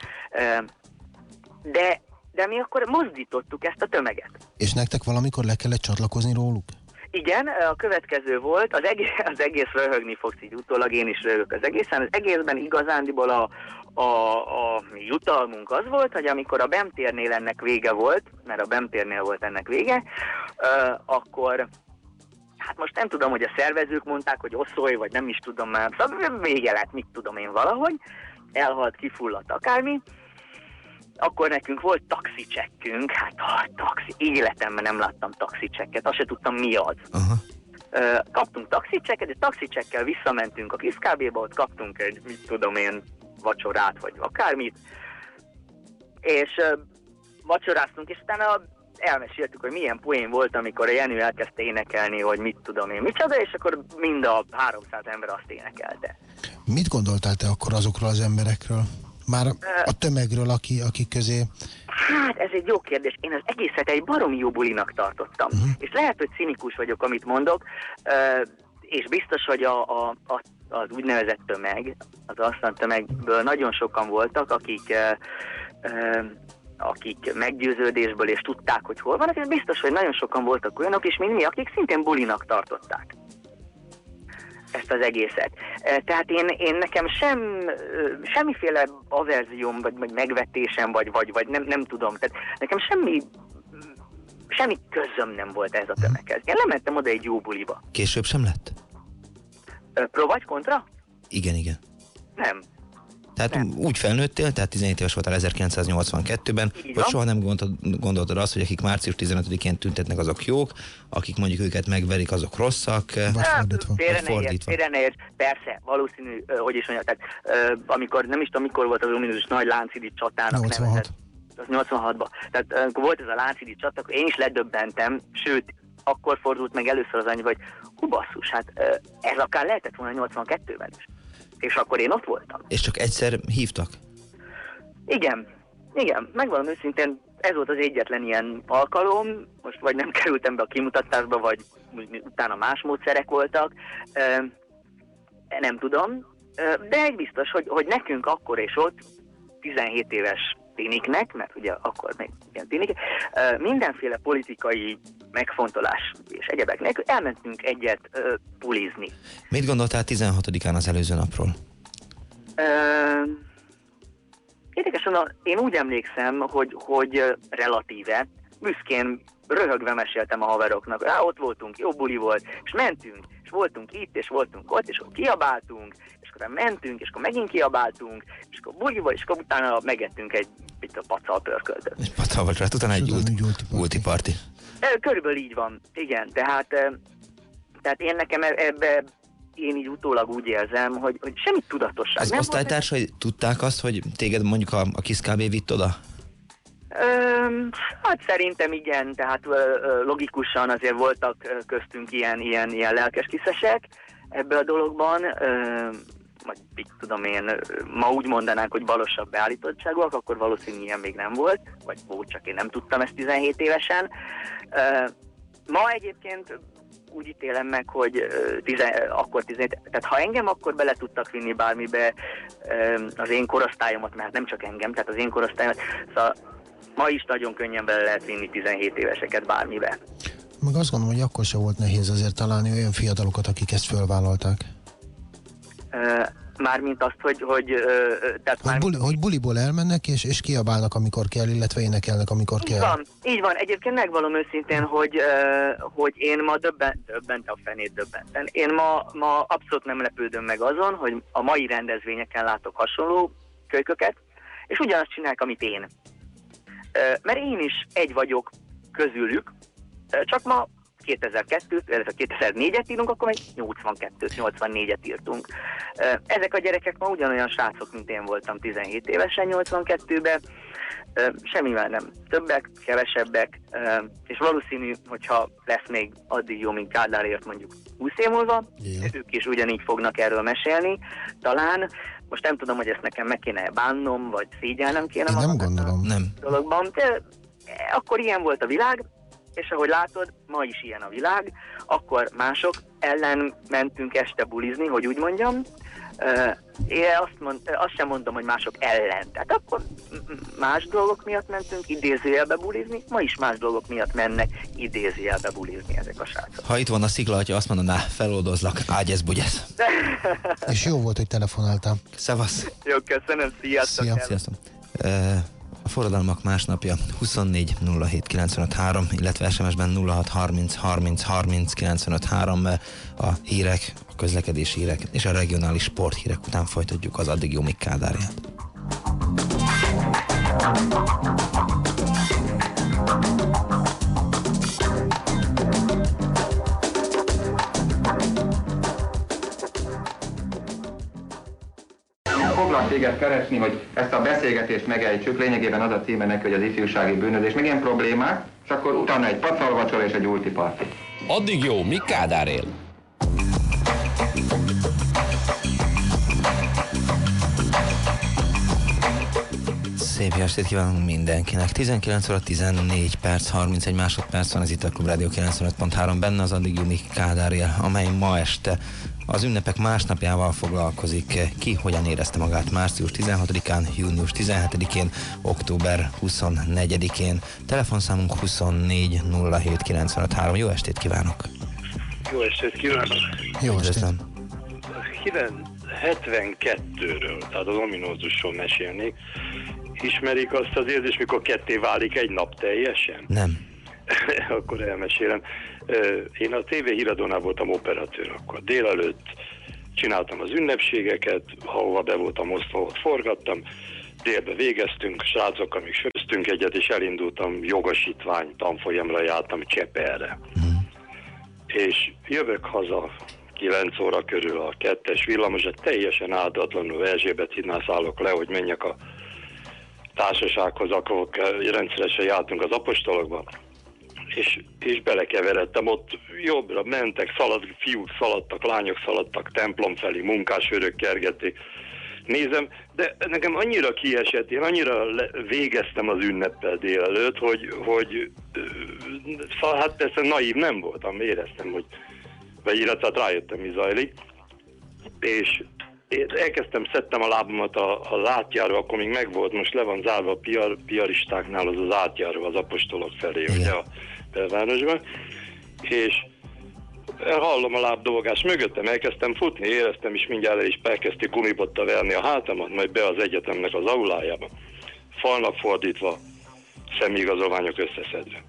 De de mi akkor mozdítottuk ezt a tömeget. És nektek valamikor le kellett csatlakozni róluk? Igen, a következő volt, az egész, az egész röhögni fogsz így utólag, én is röhögök az egészen. Az egészben igazándiból a, a, a jutalmunk az volt, hogy amikor a Bemtérnél ennek vége volt, mert a Bemtérnél volt ennek vége, uh, akkor hát most nem tudom, hogy a szervezők mondták, hogy oszolj, vagy nem is tudom már, szóval vége lett, mit tudom én valahogy, elhalt, kifulladt akármi, akkor nekünk volt taxicsekkünk, hát a taxi, életemben nem láttam taxicsekket, azt se tudtam mi az. Uh-huh. Kaptunk taxicsekket, és taxicsekkel visszamentünk a kiszkábéba, ott kaptunk egy, mit tudom én, vacsorát, vagy akármit, és vacsoráztunk, és utána elmeséltük, hogy milyen poén volt, amikor a Jenő elkezdte énekelni, hogy mit tudom én, micsoda, és akkor mind a 300 ember azt énekelte. Mit gondoltál te akkor azokról az emberekről? Már a tömegről, aki, aki közé... Hát ez egy jó kérdés. Én az egészet egy baromi jó bulinak tartottam. Uh-huh. És lehet, hogy cinikus vagyok, amit mondok, és biztos, hogy a, a, a, az úgynevezett tömeg, az aztán tömegből nagyon sokan voltak, akik akik meggyőződésből és tudták, hogy hol van, és biztos, hogy nagyon sokan voltak olyanok is, mint mi, akik szintén bulinak tartották ezt az egészet. Tehát én, én nekem sem, semmiféle averzióm, vagy, vagy megvetésem, vagy, vagy, vagy nem, nem tudom. Tehát nekem semmi semmi közöm nem volt ez a tömeghez. Én lementem oda egy jó buliba. Később sem lett? Pro vagy kontra? Igen, igen. Nem. Tehát nem. úgy felnőttél, tehát 17 éves voltál 1982-ben, hogy soha nem gondoltad, gondoltad azt, hogy akik március 15-én tüntetnek, azok jók, akik mondjuk őket megverik, azok rosszak. Vagy fordítva. Félre persze, valószínű, hogy is mondja, tehát amikor, nem is tudom, mikor volt az ominózus nagy láncidi csatának 86. nevezett. Az 86-ban. Tehát amikor volt ez a láncidi csata, akkor én is ledöbbentem, sőt, akkor fordult meg először az annyi, hogy hú basszus, hát ez akár lehetett volna 82-ben is és akkor én ott voltam. És csak egyszer hívtak? Igen, igen, megvalom őszintén, ez volt az egyetlen ilyen alkalom, most vagy nem kerültem be a kimutatásba, vagy utána más módszerek voltak, nem tudom, de egy biztos, hogy, hogy nekünk akkor és ott 17 éves tiniknek, mert ugye akkor még ilyen tinik, mindenféle politikai megfontolás és egyebek nélkül elmentünk egyet pulizni. Mit gondoltál 16-án az előző napról? Uh, érdekesen, én úgy emlékszem, hogy, hogy relatíve, büszkén röhögve meséltem a haveroknak, hogy ott voltunk, jó buli volt, és mentünk, és voltunk itt, és voltunk ott, és kiabáltunk, akkor mentünk, és akkor megint kiabáltunk, és akkor buliba, és akkor utána megettünk egy, egy a pacal pörköltöt. Egy pacal vagy utána egy ulti party. Körülbelül így van, igen, tehát, tehát én nekem e- ebbe én így utólag úgy érzem, hogy, hogy semmi tudatosság. Az osztálytársai egy... tudták azt, hogy téged mondjuk a, a kis KB vitt oda? Öm, hát szerintem igen, tehát ö, ö, logikusan azért voltak köztünk ilyen, ilyen, ilyen lelkes kiszesek ebbe a dologban, ö, vagy mit tudom én, ma úgy mondanánk, hogy balosabb beállítottságúak, akkor valószínűleg ilyen még nem volt, vagy volt, csak én nem tudtam ezt 17 évesen. Ma egyébként úgy ítélem meg, hogy tizen, akkor 17, tehát ha engem akkor bele tudtak vinni bármibe az én korosztályomat, mert nem csak engem, tehát az én korosztályomat, szóval ma is nagyon könnyen bele lehet vinni 17 éveseket bármibe. Meg azt gondolom, hogy akkor se volt nehéz azért találni olyan fiatalokat, akik ezt fölvállalták. Mármint azt, hogy... Hogy, tehát hogy, buli, hogy buliból elmennek, és, és kiabálnak, amikor kell, illetve énekelnek, amikor így kell. Van, így van. Egyébként megvalom őszintén, hogy, hogy én ma döbben, döbbent a fenét döbbenten. Én ma, ma abszolút nem lepődöm meg azon, hogy a mai rendezvényeken látok hasonló kölyköket, és ugyanazt csinálják, amit én. Mert én is egy vagyok közülük, csak ma 2002-t, illetve 2004-et írunk, akkor meg 82-t, 84-et írtunk. Ezek a gyerekek ma ugyanolyan srácok, mint én voltam 17 évesen 82-ben, semmivel nem többek, kevesebbek, és valószínű, hogyha lesz még addig jó, mint Kádárért mondjuk 20 év múlva, yeah. ők is ugyanígy fognak erről mesélni, talán. Most nem tudom, hogy ezt nekem meg kéne bánnom, vagy szégyelnem kéne. Én nem gondolom. Nem. Dologban, de akkor ilyen volt a világ, és ahogy látod, ma is ilyen a világ, akkor mások ellen mentünk este bulizni, hogy úgy mondjam, én azt, mond, azt sem mondom, hogy mások ellen. Tehát akkor más dolgok miatt mentünk idézőjelbe bulizni, ma is más dolgok miatt mennek idézőjelbe bulizni ezek a srácok. Ha itt van a szikla, hogyha azt mondaná, feloldozlak, ágyez, bugyez. És jó volt, hogy telefonáltam. Szevasz. Jó, köszönöm, sziasztok. Szia. Sziasztok. A forradalmak másnapja 24 07 953, illetve SMS-ben 06 30 30 30 953 a hírek, a közlekedési hírek és a regionális sporthírek után folytatjuk az addig jó Kádárját. Foglak téged keresni, hogy ezt a beszélgetést megejtsük, lényegében az a címe neki, hogy az ifjúsági bűnözés, meg ilyen problémák, és akkor utána egy pacalvacsor és egy ulti parti. Addig jó, mi Kádár él? Szép estét kívánunk mindenkinek. 19 óra 14 perc, 31 másodperc van, ez itt a Klub Rádió 95.3, benne az addig Jumi Kádárja, amely ma este az ünnepek másnapjával foglalkozik. Ki hogyan érezte magát március 16-án, június 17-én, október 24-én. Telefonszámunk 24 07 953. Jó estét kívánok! Jó estét kívánok! Jó estét! 72-ről, tehát az ominózusról mesélnék. Ismerik azt az érzést, mikor ketté válik egy nap teljesen? Nem. Akkor elmesélem. Én a TV híradónál voltam operatőr, akkor. Délelőtt csináltam az ünnepségeket, ahova be voltam osztva, ott forgattam, délbe végeztünk, srácokkal még söröztünk egyet, és elindultam jogosítvány tanfolyamra jártam Cseperre. És jövök haza 9 óra körül a kettes villamos, teljesen áldatlanul Erzsébet hídnál szállok le, hogy menjek a társasághoz, akkor rendszeresen jártunk az apostolokba, és, és belekeveredtem, ott jobbra mentek, szalad, fiúk szaladtak, lányok szaladtak templom felé, munkásőrök kergették. Nézem, de nekem annyira kiesett, én annyira le, végeztem az ünneppel délelőtt, hogy, hogy szóval hát persze naív nem voltam, éreztem, hogy vagy illetve hát rájöttem, mi zajlik. És én elkezdtem, szedtem a lábamat a, a átjáró, akkor még megvolt, most le van zárva a piar, piaristáknál az az átjáró az apostolok felé, Igen. ugye a belvárosban, és hallom a lábdolgást, mögöttem elkezdtem futni, éreztem is mindjárt el is elkezdték gumibotta verni a hátamat, majd be az egyetemnek az aulájába. Falnak fordítva, szemigazolványok összeszedve.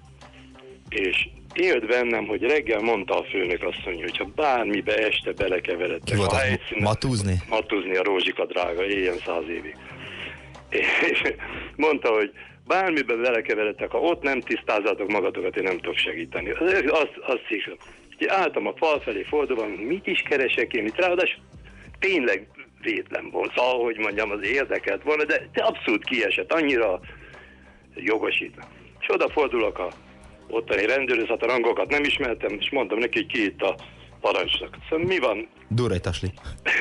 És élt bennem, hogy reggel mondta a főnök asszony, hogy ha bármibe este belekeveredtek. Ki volt a matúzni? Matúzni a rózsika drága, éljen száz évig. És mondta, hogy bármiben belekeveredtek, ha ott nem tisztázatok magatokat, én nem tudok segíteni. Az, az, az is. Álltam a fal felé fordulva, mit is keresek én itt, ráadásul tényleg védlen volt, szóval, hogy mondjam, az érdekelt volna, de, abszolút kiesett, annyira jogosít. És odafordulok a ottani rendőrözet, a rangokat nem ismertem, és mondtam neki, hogy ki itt a parancsnak. Szóval mi van? Duraj tasli.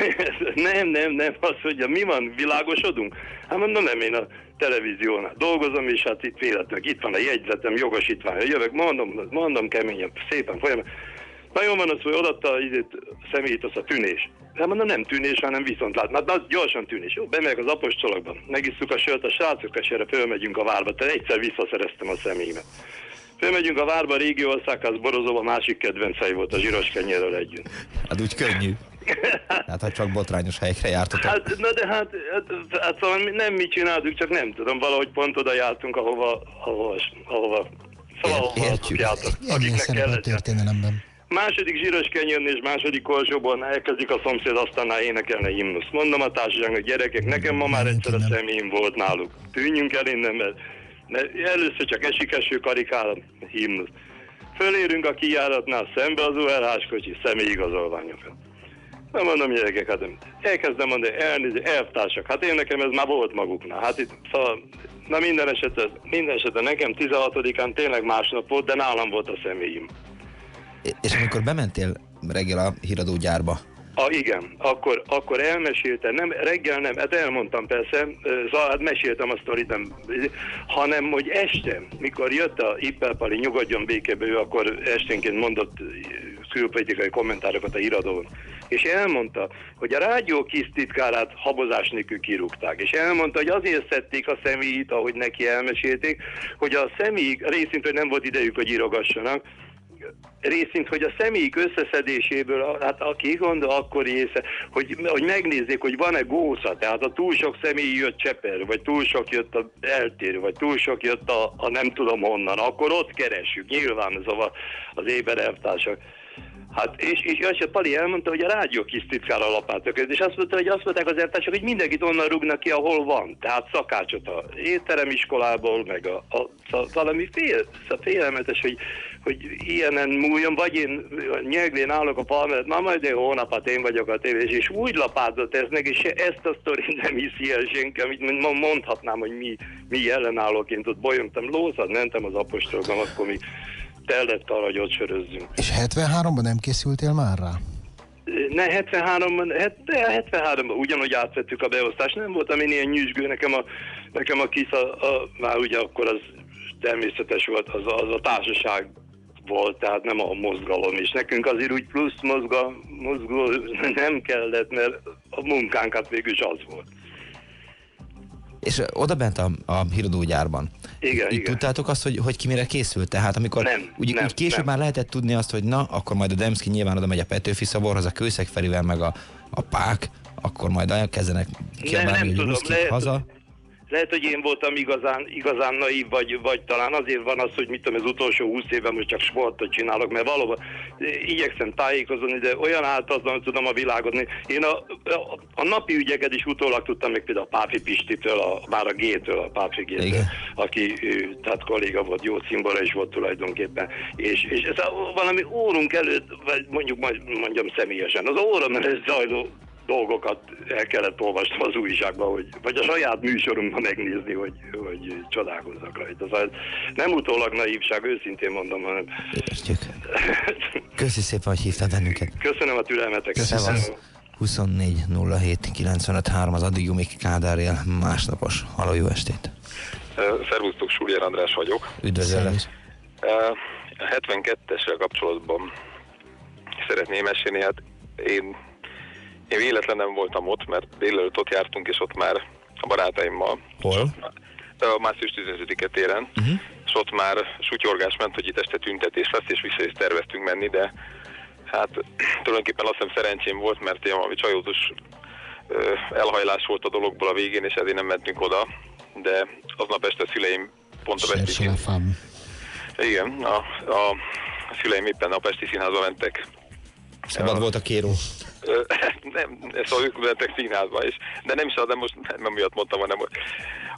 nem, nem, nem, azt mondja, mi van, világosodunk? Hát mondom, nem, én a televíziónál dolgozom, és hát itt véletlenül itt van a jegyzetem, jogosítvány, jövök, mondom, mondom keményen, szépen folyamatosan. Na jó van az, hogy odatta a személyt, az a tűnés. Nem mondom, nem tűnés, hanem viszont lát. Na, na gyorsan tűnés. Jó, bemegyek az apostolokban. Megisszuk a sört a srácok, és erre fölmegyünk a várba. Te egyszer visszaszereztem a személyemet. Fölmegyünk a várba, a régi országház borozóba, másik kedvencei volt a zsíros kenyérrel együtt. Hát úgy könnyű. Hát, ha csak botrányos helyekre jártatok. Hát, na de hát, hát, hát szóval nem mi csináltuk, csak nem tudom, valahogy pont oda jártunk, ahova, ahova, ahova Szóval ahova Értjük. Jártak, akiknek kellett. történelemben. Második zsíros kenyérn és második korsóban elkezdik a szomszéd aztán énekelni himnusz. Mondom a társaságnak, gyerekek, nekem ma már egyszer a személyim volt náluk. Tűnjünk el innen, mert, mert először csak esik eső karikál a himnusz. Fölérünk a kijáratnál szembe az URH-s kocsi személyigazolványokat. Na mondom, gyerekek, hát elkezdem mondani, elnézni, elvtársak, hát én nekem ez már volt maguknál. Hát itt, szóval, na minden esetben, minden esetben nekem 16-án tényleg másnap volt, de nálam volt a személyim. És amikor bementél reggel a híradógyárba, a, igen, akkor, akkor elmesélte, nem, reggel nem, hát elmondtam persze, hát meséltem a sztorit, nem, hanem hogy este, mikor jött a Ippelpali nyugodjon békébe, ő akkor esténként mondott külpolitikai kommentárokat a híradón, és elmondta, hogy a rádió kis titkárát habozás nélkül kirúgták, és elmondta, hogy azért szedték a személyit, ahogy neki elmesélték, hogy a személy részint, hogy nem volt idejük, hogy írogassanak, részint, hogy a személyik összeszedéséből, hát aki gondol, akkor észre, hogy, hogy megnézzék, hogy van-e gósza, tehát a túl sok személy jött Cseper, vagy túl sok jött a eltér, vagy túl sok jött a, a nem tudom honnan, akkor ott keressük, nyilván szóval az éber elvtársak. Hát, és, és, és a Pali elmondta, hogy a rádió kis titkára lapátok és azt mondta, hogy azt mondták az eltársak, hogy mindenkit onnan rúgnak ki, ahol van. Tehát szakácsot a étteremiskolából, meg a, a, a valami fél, szóval félelmetes, hogy, hogy ilyenen múljon, vagy én nyelvén állok a pal mellett, na majd egy hónapot én vagyok a tévés, és úgy lapázott ez meg, és ezt a sztorit nem hiszi el senki, amit mondhatnám, hogy mi, mi ellenállóként ott bolyongtam, lózad, mentem az apostolban, akkor mi tellett arra, hogy ott sörözzünk. És 73-ban nem készültél már rá? Ne, 73-ban, de 73-ban ugyanúgy átvettük a beosztást, nem voltam én ilyen nyüzsgő, nekem a, nekem a kis, a, a, már ugye akkor az természetes volt, az, az a társaság volt, tehát nem a mozgalom, és nekünk azért úgy plusz mozga, mozgó nem kellett, mert a munkánkat végül is az volt. És oda bent a, a híradógyárban, igen, Itt igen. tudtátok azt, hogy, hogy ki mire készült? Tehát amikor nem, úgy, nem, úgy később nem. már lehetett tudni azt, hogy na, akkor majd a Demszki nyilván oda megy a Petőfi szavorhoz, a Kőszeg Ferivel, meg a, a Pák, akkor majd elkezdenek kiabálni, hogy tudom, lehet, haza. Lehet, hogy én voltam igazán, igazán naív, vagy, vagy talán azért van az, hogy mit tudom, az utolsó húsz évben most csak sportot csinálok, mert valóban igyekszem tájékozódni, de olyan általában tudom a világot. Én a, a, a napi ügyeket is utólag tudtam, még például a Páfi Pistitől, a, már a G-től, a Páfi G-től, aki ő, tehát kolléga volt, jó cimbola is volt tulajdonképpen. És, és ez a, valami órunk előtt, vagy mondjuk mondjam személyesen, az óra ez zajló dolgokat el kellett olvasnom az újságban, hogy, vagy a saját műsorunkban megnézni, hogy, hogy csodálkozzak rajta. Szóval nem utólag naívság, őszintén mondom, hanem... Értjük. Köszi szépen, hogy hívtad bennünket. Köszönöm a türelmeteket. Köszönöm. 24 07 95 3 az addig Jumik Kádár él másnapos. Halló, jó estét! Szervusztok, Súlyár András vagyok. Üdvözöllek! A 72-essel kapcsolatban szeretném mesélni, hát én én véletlen nem voltam ott, mert délelőtt ott jártunk, és ott már a barátaimmal. Hol? A március 15-e téren, uh-huh. és ott már sutyorgás ment, hogy itt este tüntetés lesz, és vissza is terveztünk menni, de hát tulajdonképpen azt hiszem szerencsém volt, mert ilyen valami csajózus elhajlás volt a dologból a végén, és ezért nem mentünk oda, de aznap este szüleim pont a vestékén... Igen, a, a a szüleim éppen a Pesti Színházba mentek. Szabad volt a kéró. nem, szóval ők mentek színházba is, de nem is az, nem most nem miatt mondtam, hanem,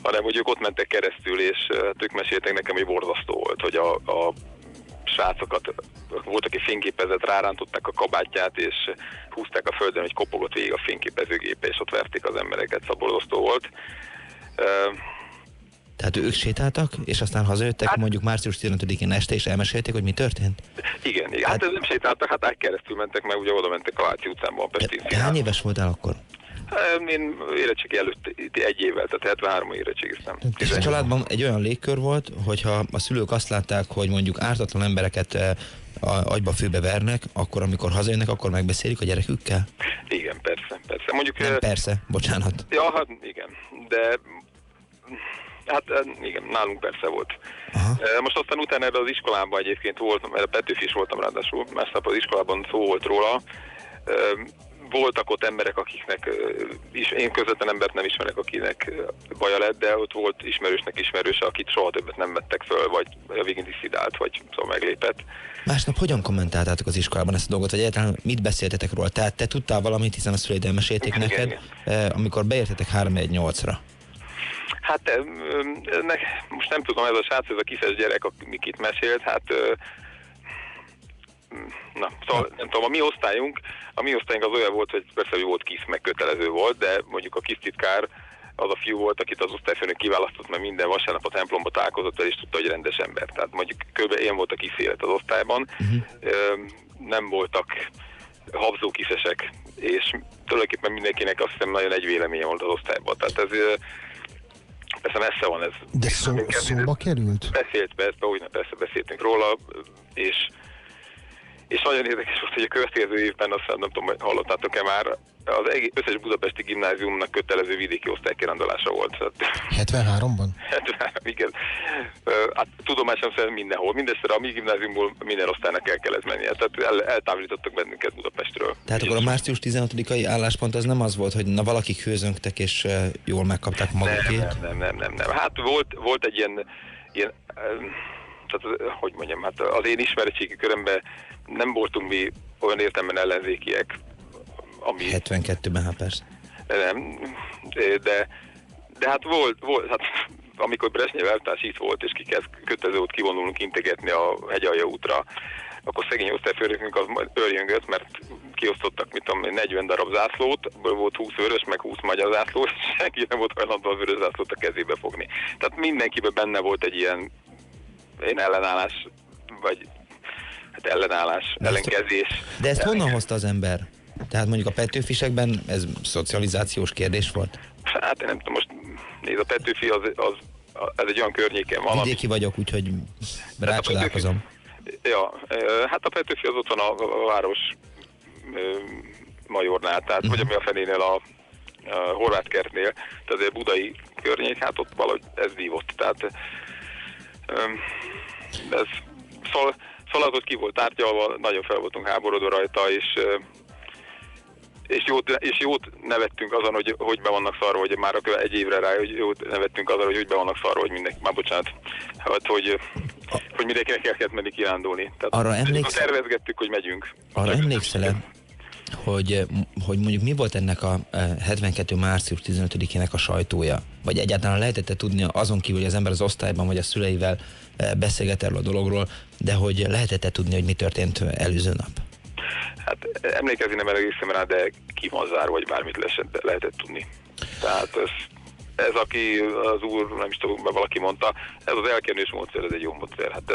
hanem hogy ők ott mentek keresztül, és hát ők meséltek nekem, hogy borzasztó volt, hogy a, a srácokat, volt, aki fényképezett, rárántották a kabátját, és húzták a földön, hogy kopogott végig a fényképezőgépe, és ott verték az embereket, szaborosztó volt. Tehát ők sétáltak, és aztán hazajöttek hát, mondjuk március 15-én este, és elmesélték, hogy mi történt? Igen, igen. hát, hát nem sétáltak, hát át keresztül mentek, meg ugye oda mentek a Váci utcában a de, hány éves voltál akkor? Én érettségi előtt egy évvel, tehát 73 érettségiztem. És a családban egy olyan légkör volt, hogyha a szülők azt látták, hogy mondjuk ártatlan embereket a agyba főbe vernek, akkor amikor hazajönnek, akkor megbeszélik a gyerekükkel? Igen, persze, persze. Mondjuk, Nem, persze, bocsánat. Ja, hát igen, de Hát igen, nálunk persze volt. Aha. Most aztán utána erre az iskolában egyébként volt, mert a Petőfi is voltam ráadásul, másnap az iskolában szó volt róla. Voltak ott emberek, akiknek, is, én közvetlen embert nem ismerek, akinek baja lett, de ott volt ismerősnek ismerőse, akit soha többet nem vettek föl, vagy a végén diszidált, vagy szóval meglépett. Másnap hogyan kommentáltátok az iskolában ezt a dolgot, vagy egyáltalán mit beszéltetek róla? Tehát te tudtál valamit, hiszen a szüleid elmesélték neked, igen. amikor beértetek 3-1-8-ra. Hát ennek, most nem tudom, ez a srác, ez a kiszes gyerek, akik itt mesélt, hát na, szóval nem tudom, a mi osztályunk, a mi osztályunk az olyan volt, hogy persze, hogy volt kis, meg kötelező volt, de mondjuk a kis titkár az a fiú volt, akit az osztályfőnök kiválasztott, mert minden vasárnap a templomba találkozott el, és tudta, hogy rendes ember. Tehát mondjuk kb. én volt a kiszélet az osztályban. Uh-huh. Nem voltak habzó kiszesek, és tulajdonképpen mindenkinek azt hiszem nagyon egy véleménye volt az osztályban. Tehát ez Persze messze van ez. De szó, szóba került? Beszélt, persze, úgy persze beszéltünk róla, és és nagyon érdekes volt, hogy a következő évben, azt nem tudom, hallottátok-e már, az egész, összes budapesti gimnáziumnak kötelező vidéki osztálykirándulása volt. 73-ban? 73, igen. Hát tudomásom szerint mindenhol. Mindestre a mi gimnáziumból minden osztálynak el kellett mennie. Tehát el, eltávolítottak bennünket Budapestről. Tehát akkor a március 16-ai álláspont az nem az volt, hogy na valakik hőzöngtek és jól megkapták magukét? Nem, nem, nem, nem, nem. Hát volt, volt egy ilyen, ilyen tehát, hogy mondjam, hát az én ismeretségi körömben nem voltunk mi olyan értelemben ellenzékiek, ami... 72-ben, hát persze. Nem, de, de hát volt, volt hát amikor Brezsnyev eltárs itt volt, és kikez kötelező volt kivonulnunk integetni a hegyalja útra, akkor szegény osztályfőnökünk az örjöngött, mert kiosztottak, mit tudom, 40 darab zászlót, abból volt 20 vörös, meg 20 magyar zászló, és senki nem volt hajlandó a vörös zászlót a kezébe fogni. Tehát mindenkiben benne volt egy ilyen én ellenállás, vagy hát ellenállás, de ellenkezés. De ezt honnan hozta az ember? Tehát mondjuk a Petőfisekben ez szocializációs kérdés volt? Hát én nem tudom, most nézd, a Petőfi az, az, ez egy olyan környéken van. Vidéki vagyok, úgyhogy rácsodálkozom. Ja, hát a Petőfi az ott van a, a város majornál, tehát uh-huh. vagy ami a fenénél a, a horvát kertnél, tehát egy budai környék, hát ott valahogy ez vívott, tehát ez szol, szalatot ki volt tárgyalva, nagyon fel voltunk háborodva rajta, és és jót, és jót nevettünk azon, hogy hogy be vannak szarva, hogy már egy évre rá, hogy jót nevettünk azon, hogy hogy be vannak szarva, hogy mindenki, már bocsánat, hát, hogy, hogy mindenkinek el kellett menni kirándulni. Tehát arra emlékszel, tervezgettük, hogy megyünk. Arra emlékszel hogy, hogy mondjuk mi volt ennek a 72. március 15-ének a sajtója? Vagy egyáltalán lehetett tudni azon kívül, hogy az ember az osztályban vagy a szüleivel beszélget erről a dologról, de hogy lehetett tudni, hogy mi történt előző nap? Hát emlékezni nem egészen rá, de ki van zárva, vagy bármit lehetett, lehetett tudni. Tehát ez, ez, aki az úr, nem is tudom, valaki mondta, ez az elkenős módszer, ez egy jó módszer. Hát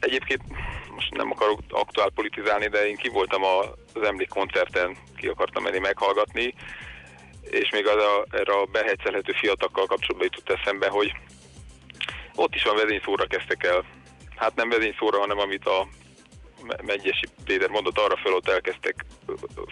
egyébként most nem akarok aktuál politizálni, de én ki voltam az emlékkoncerten, ki akartam menni meghallgatni, és még az a, erre a behegyszelhető fiatakkal kapcsolatban jutott eszembe, hogy ott is van vezényszóra kezdtek el. Hát nem vezényszóra, hanem amit a Megyesi Péter mondott, arra fel ott elkezdtek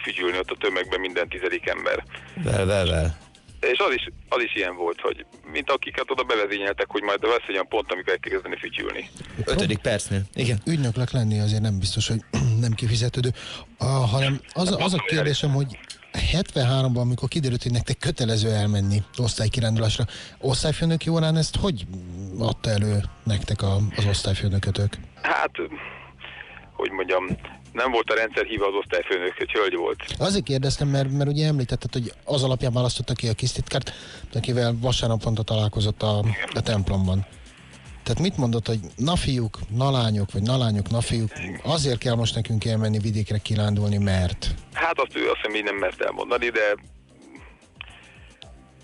fügyülni ott a tömegben minden tizedik ember. Vel, vel, vel. És az is, az is ilyen volt, hogy mint akiket oda bevezényeltek, hogy majd lesz egy olyan pont, amikor el kell kezdeni fütyülni. Ötödik percnél, igen. Ügynöknek lenni azért nem biztos, hogy nem kifizetődő, a, hanem az, az a kérdésem, hogy 73-ban, amikor kiderült, hogy nektek kötelező elmenni osztálykirándulásra, osztályfőnök órán ezt hogy adta elő nektek a, az osztályfőnökötök? Hát hogy mondjam, nem volt a rendszer híva az osztályfőnök, egy hölgy volt. Azért kérdeztem, mert, mert ugye említetted, hogy az alapján választotta ki a kis titkát, akivel vasárnaponta találkozott a, a templomban. Tehát mit mondott, hogy na fiúk, na lányok, vagy na lányok, na fiúk, azért kell most nekünk elmenni vidékre kirándulni, mert... Hát azt ő azt hiszem így nem mert elmondani, de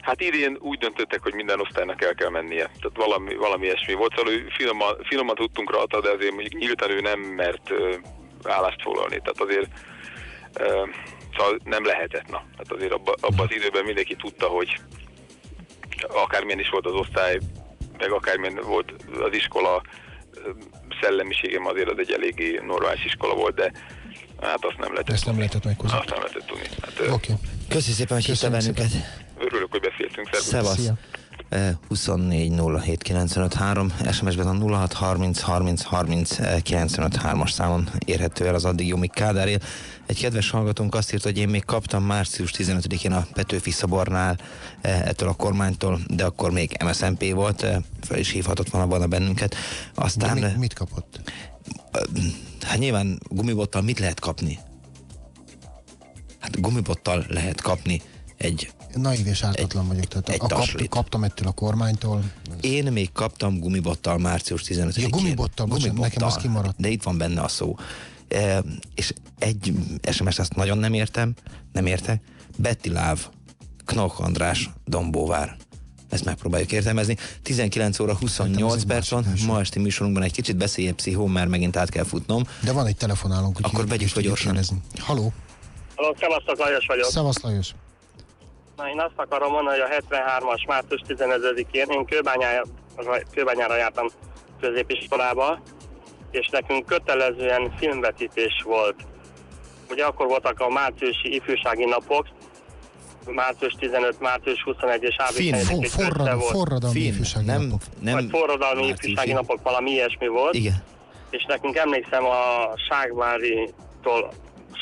Hát idén úgy döntöttek, hogy minden osztálynak el kell mennie. Tehát valami, valami ilyesmi volt. Szóval finoman, finoman tudtunk rajta, de azért mondjuk nyíltan ő nem mert állást foglalni. Tehát azért uh, szóval nem lehetett. Na. Tehát azért abban abba az időben mindenki tudta, hogy akármilyen is volt az osztály, meg akármilyen volt az iskola szellemiségem, azért az egy eléggé normális iskola volt, de hát azt nem lehetett Ezt nem lehetett meghozni. Azt nem lehetett tudni. Hát, Oké. Okay. Köszi szépen, hogy hitte bennünket. Örülök, hogy beszéltünk. Szevasz. 24 07 953, SMS-ben a 06 30 30 30 95 3-as számon érhető el az addig Jomik Kádáré. Egy kedves hallgatónk azt írt, hogy én még kaptam március 15-én a Petőfi szobornál ettől a kormánytól, de akkor még MSZMP volt, fel is hívhatott volna volna bennünket. Aztán... De mit kapott? Hát nyilván gumibottal mit lehet kapni? Hát gumibottal lehet kapni egy Naív és ártatlan egy, vagyok, tehát egy a kap, kaptam ettől a kormánytól. Én még kaptam gumibottal március 15-én. Ja, gumibottal, bocsánat, nekem az kimaradt. De itt van benne a szó. E, és egy SMS azt nagyon nem értem, nem érte. Betty Láv, Knoch András, Dombóvár. Ezt megpróbáljuk értelmezni. 19 óra 28 perc van, ma esti műsorunkban egy kicsit beszélje pszihó, mert megint át kell futnom. De van egy telefonálunk, Akkor vegyük hogy gyorsan. Haló. Haló, szevasztok, Lajos vagyok. Szevasz, Lajos. Na, én azt akarom mondani, hogy a 73-as március 15-én én kőbányára, kőbányára jártam középiskolába, és nekünk kötelezően filmvetítés volt. Ugye akkor voltak a márciusi ifjúsági napok, március 15, március 21 és április Fin, for, forradalmi, volt. forradalmi Fin, ifjúsági nem, napok. Nem Vagy forradalmi márciusi. ifjúsági napok, valami ilyesmi volt. Igen. És nekünk emlékszem a Ságvári-tól,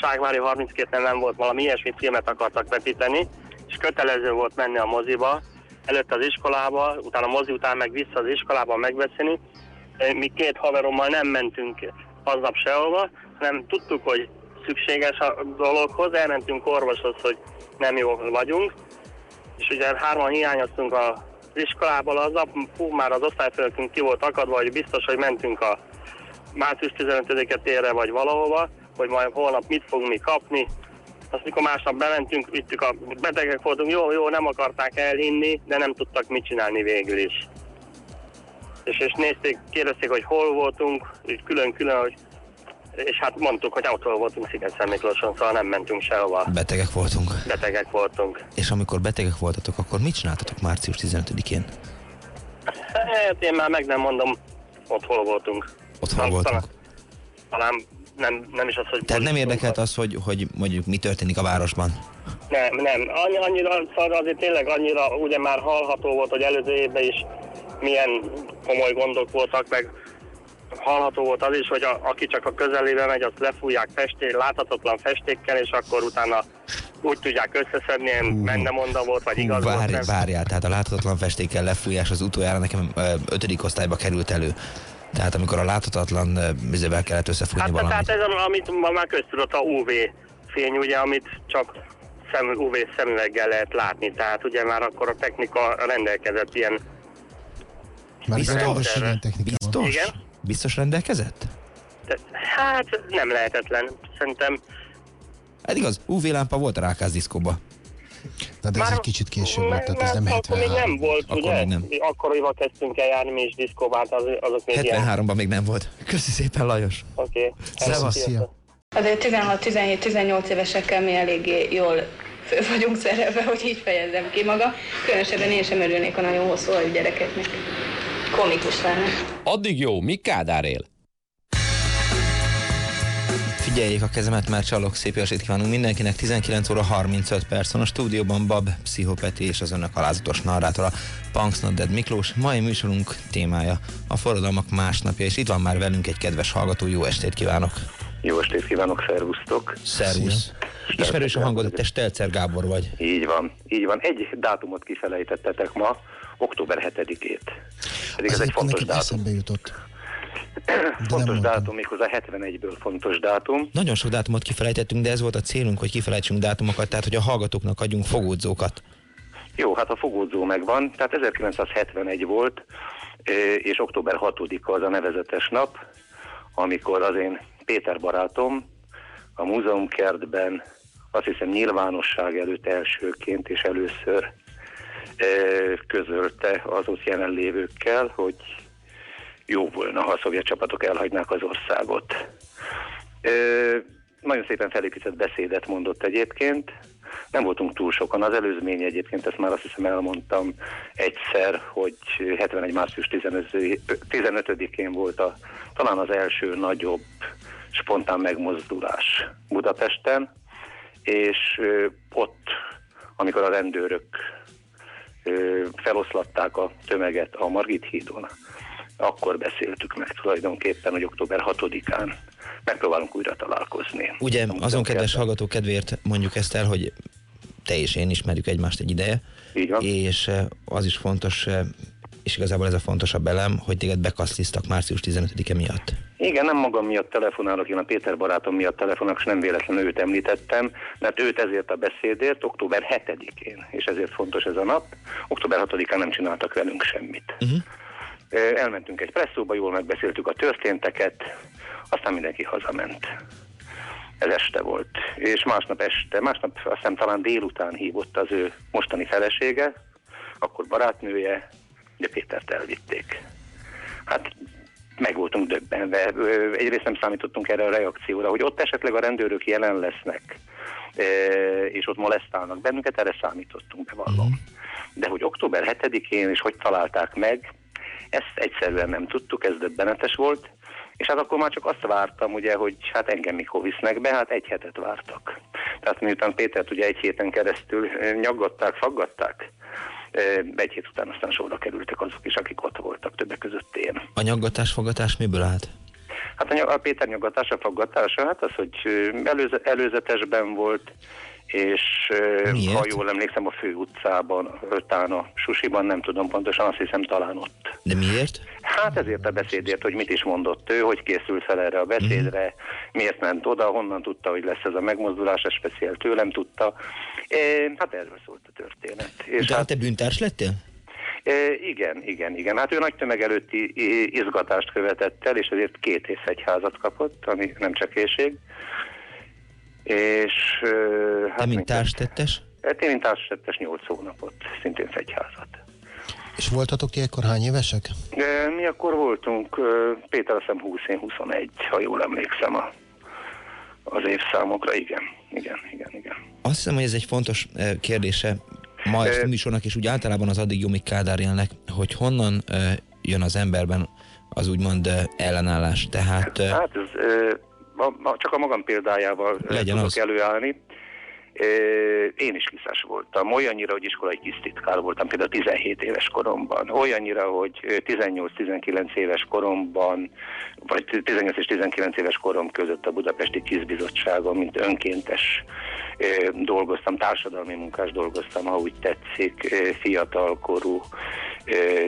Ságvári 32 nem volt, valami ilyesmi filmet akartak vetíteni, és kötelező volt menni a moziba, előtt az iskolába, utána a mozi után meg vissza az iskolába megbeszélni. Mi két haverommal nem mentünk aznap sehova, hanem tudtuk, hogy szükséges a dologhoz, elmentünk orvoshoz, hogy nem jó vagyunk, és ugye hárman hiányoztunk az iskolából aznap, fú, már az osztályfőnökünk ki volt akadva, hogy biztos, hogy mentünk a március 15-e térre vagy valahova, hogy majd holnap mit fogunk mi kapni, azt mikor másnap bementünk, vittük a betegek voltunk, jó, jó, nem akarták elhinni, de nem tudtak mit csinálni végül is. És, és nézték, kérdezték, hogy hol voltunk, úgy külön-külön, hogy és hát mondtuk, hogy autól voltunk sziget Miklóson, szóval nem mentünk sehova. Betegek voltunk. Betegek voltunk. És amikor betegek voltatok, akkor mit csináltatok március 15-én? Hát én már meg nem mondom, ott hol voltunk. Ott hol voltunk? Talán, talán nem, nem is az, hogy... Tehát nem érdekelt az, hogy, hogy mondjuk mi történik a városban? Nem, nem. Annyi, annyira, szóval azért tényleg annyira ugye már hallható volt, hogy előző évben is milyen komoly gondok voltak, meg hallható volt az is, hogy a, aki csak a közelébe megy, azt lefújják festék, láthatatlan festékkel, és akkor utána úgy tudják összeszedni, ilyen mendemonda volt, vagy igaz várj, volt. Várjál, tehát a láthatatlan festékkel lefújás az utoljára nekem ötödik osztályba került elő. Tehát amikor a láthatatlan vizével kellett összefújni hát, valamit. Tehát ez, amit ma már köztudott a UV fény, ugye, amit csak szem, UV szemüveggel lehet látni. Tehát ugye már akkor a technika rendelkezett ilyen... Már biztos, biztos? Igen? Biztos rendelkezett? De, hát nem lehetetlen. Szerintem... Hát igaz, UV lámpa volt a rákász diszkóba. Na de ez egy kicsit később volt, tehát ez nem 73. Akkor még nem volt, akkor ugye? Nem. Akkoriban kezdtünk el járni mi is diszkóba, hát az, azok még 73-ban még nem volt. Köszi szépen, Lajos. Oké. Okay. Szia. Azért 16-17-18 évesekkel mi eléggé jól fő vagyunk szerelve, hogy így fejezzem ki maga. Különösebben én sem örülnék a nagyon hosszú a gyerekeknek. Komikus lenne. Addig jó, mi Kádár él? Figyeljék a kezemet, már csalok, szép jó kívánunk mindenkinek. 19 óra 35 perc a stúdióban Bab, Pszichopeti és az önök alázatos narrátora Punks Not Dead Miklós. Mai műsorunk témája a forradalmak másnapja, és itt van már velünk egy kedves hallgató. Jó estét kívánok! Jó estét kívánok, szervusztok! Szervusz! Ismerős a hangod, te Stelcer Gábor vagy. Így van, így van. Egy dátumot kifelejtettetek ma, október 7-ét. Pedig ez egy fontos dátum. eszembe jutott. Fontos dátum, méghozzá 71-ből fontos dátum. Nagyon sok dátumot kifelejtettünk, de ez volt a célunk, hogy kifelejtsünk dátumokat, tehát hogy a hallgatóknak adjunk fogódzókat. Jó, hát a fogódzó megvan, tehát 1971 volt, és október 6-a az a nevezetes nap, amikor az én Péter barátom a múzeumkertben azt hiszem nyilvánosság előtt elsőként és először közölte az ott jelenlévőkkel, hogy jó volna, ha a szovjet csapatok elhagynák az országot. Nagyon szépen felépített beszédet mondott egyébként, nem voltunk túl sokan. Az előzmény egyébként, ezt már azt hiszem elmondtam egyszer, hogy 71. március 15-én volt a, talán az első nagyobb spontán megmozdulás Budapesten, és ott, amikor a rendőrök feloszlatták a tömeget a Margit hídon, akkor beszéltük meg tulajdonképpen, hogy október 6-án megpróbálunk újra találkozni. Ugye azon kedves hallgató kedvéért mondjuk ezt el, hogy te és én ismerjük egymást egy ideje, Így van. és az is fontos, és igazából ez a fontosabb elem, hogy téged bekaszliztak március 15-e miatt. Igen, nem magam miatt telefonálok, én a Péter barátom miatt telefonálok, és nem véletlenül őt említettem, mert őt ezért a beszédért október 7-én, és ezért fontos ez a nap, október 6-án nem csináltak velünk semmit. Uh-huh. Elmentünk egy presszóba, jól megbeszéltük a történteket, aztán mindenki hazament. Ez este volt. És másnap este, másnap azt hiszem talán délután hívott az ő mostani felesége, akkor barátnője, de Pétert elvitték. Hát meg voltunk döbbenve. Egyrészt nem számítottunk erre a reakcióra, hogy ott esetleg a rendőrök jelen lesznek, és ott molesztálnak bennünket, erre számítottunk, bevallom. Mhm. De hogy október 7-én, és hogy találták meg, ezt egyszerűen nem tudtuk, ez döbbenetes volt. És hát akkor már csak azt vártam, ugye, hogy hát engem mikor visznek be, hát egy hetet vártak. Tehát miután Pétert ugye egy héten keresztül nyaggatták, faggatták, egy hét után aztán sorra kerültek azok is, akik ott voltak, többek között én. A nyaggatás, fogatás miből állt? Hát a, a Péter nyaggatása, faggatása, hát az, hogy előze, előzetesben volt, és Miért? ha jól emlékszem a fő utcában, talán a Susiban, nem tudom pontosan, azt hiszem talán ott. De miért? Hát ezért a beszédért, hogy mit is mondott ő, hogy készült fel erre a beszédre, mm. miért ment oda, honnan tudta, hogy lesz ez a megmozdulás, ez speciál tőlem tudta. É, hát erről szólt a történet. És De hát te bűntárs lettél? É, igen, igen, igen. Hát ő nagy tömeg előtti izgatást követett el, és ezért két év házat kapott, ami nem csak éjség. És, hát Te mint társtettes? Hát én mint társtettes 8 hónapot, szintén fegyházat. És voltatok ti ekkor hány évesek? De mi akkor voltunk, Péter azt hiszem 20 én 21, ha jól emlékszem a, az évszámokra, igen, igen, igen, igen. Azt hiszem, hogy ez egy fontos kérdése ma ezt a műsornak, és úgy általában az addig Jomik Kádár élnek, hogy honnan jön az emberben az úgymond ellenállás. Tehát, hát ez ma, ma csak a magam példájával Legyen tudok az. előállni. Én is kiszás voltam, olyannyira, hogy iskolai tisztitkár voltam, például 17 éves koromban, olyannyira, hogy 18-19 éves koromban, vagy 18 és 19 éves korom között a Budapesti Kizbizottságon, mint önkéntes dolgoztam, társadalmi munkás dolgoztam, ha úgy tetszik, fiatalkorú,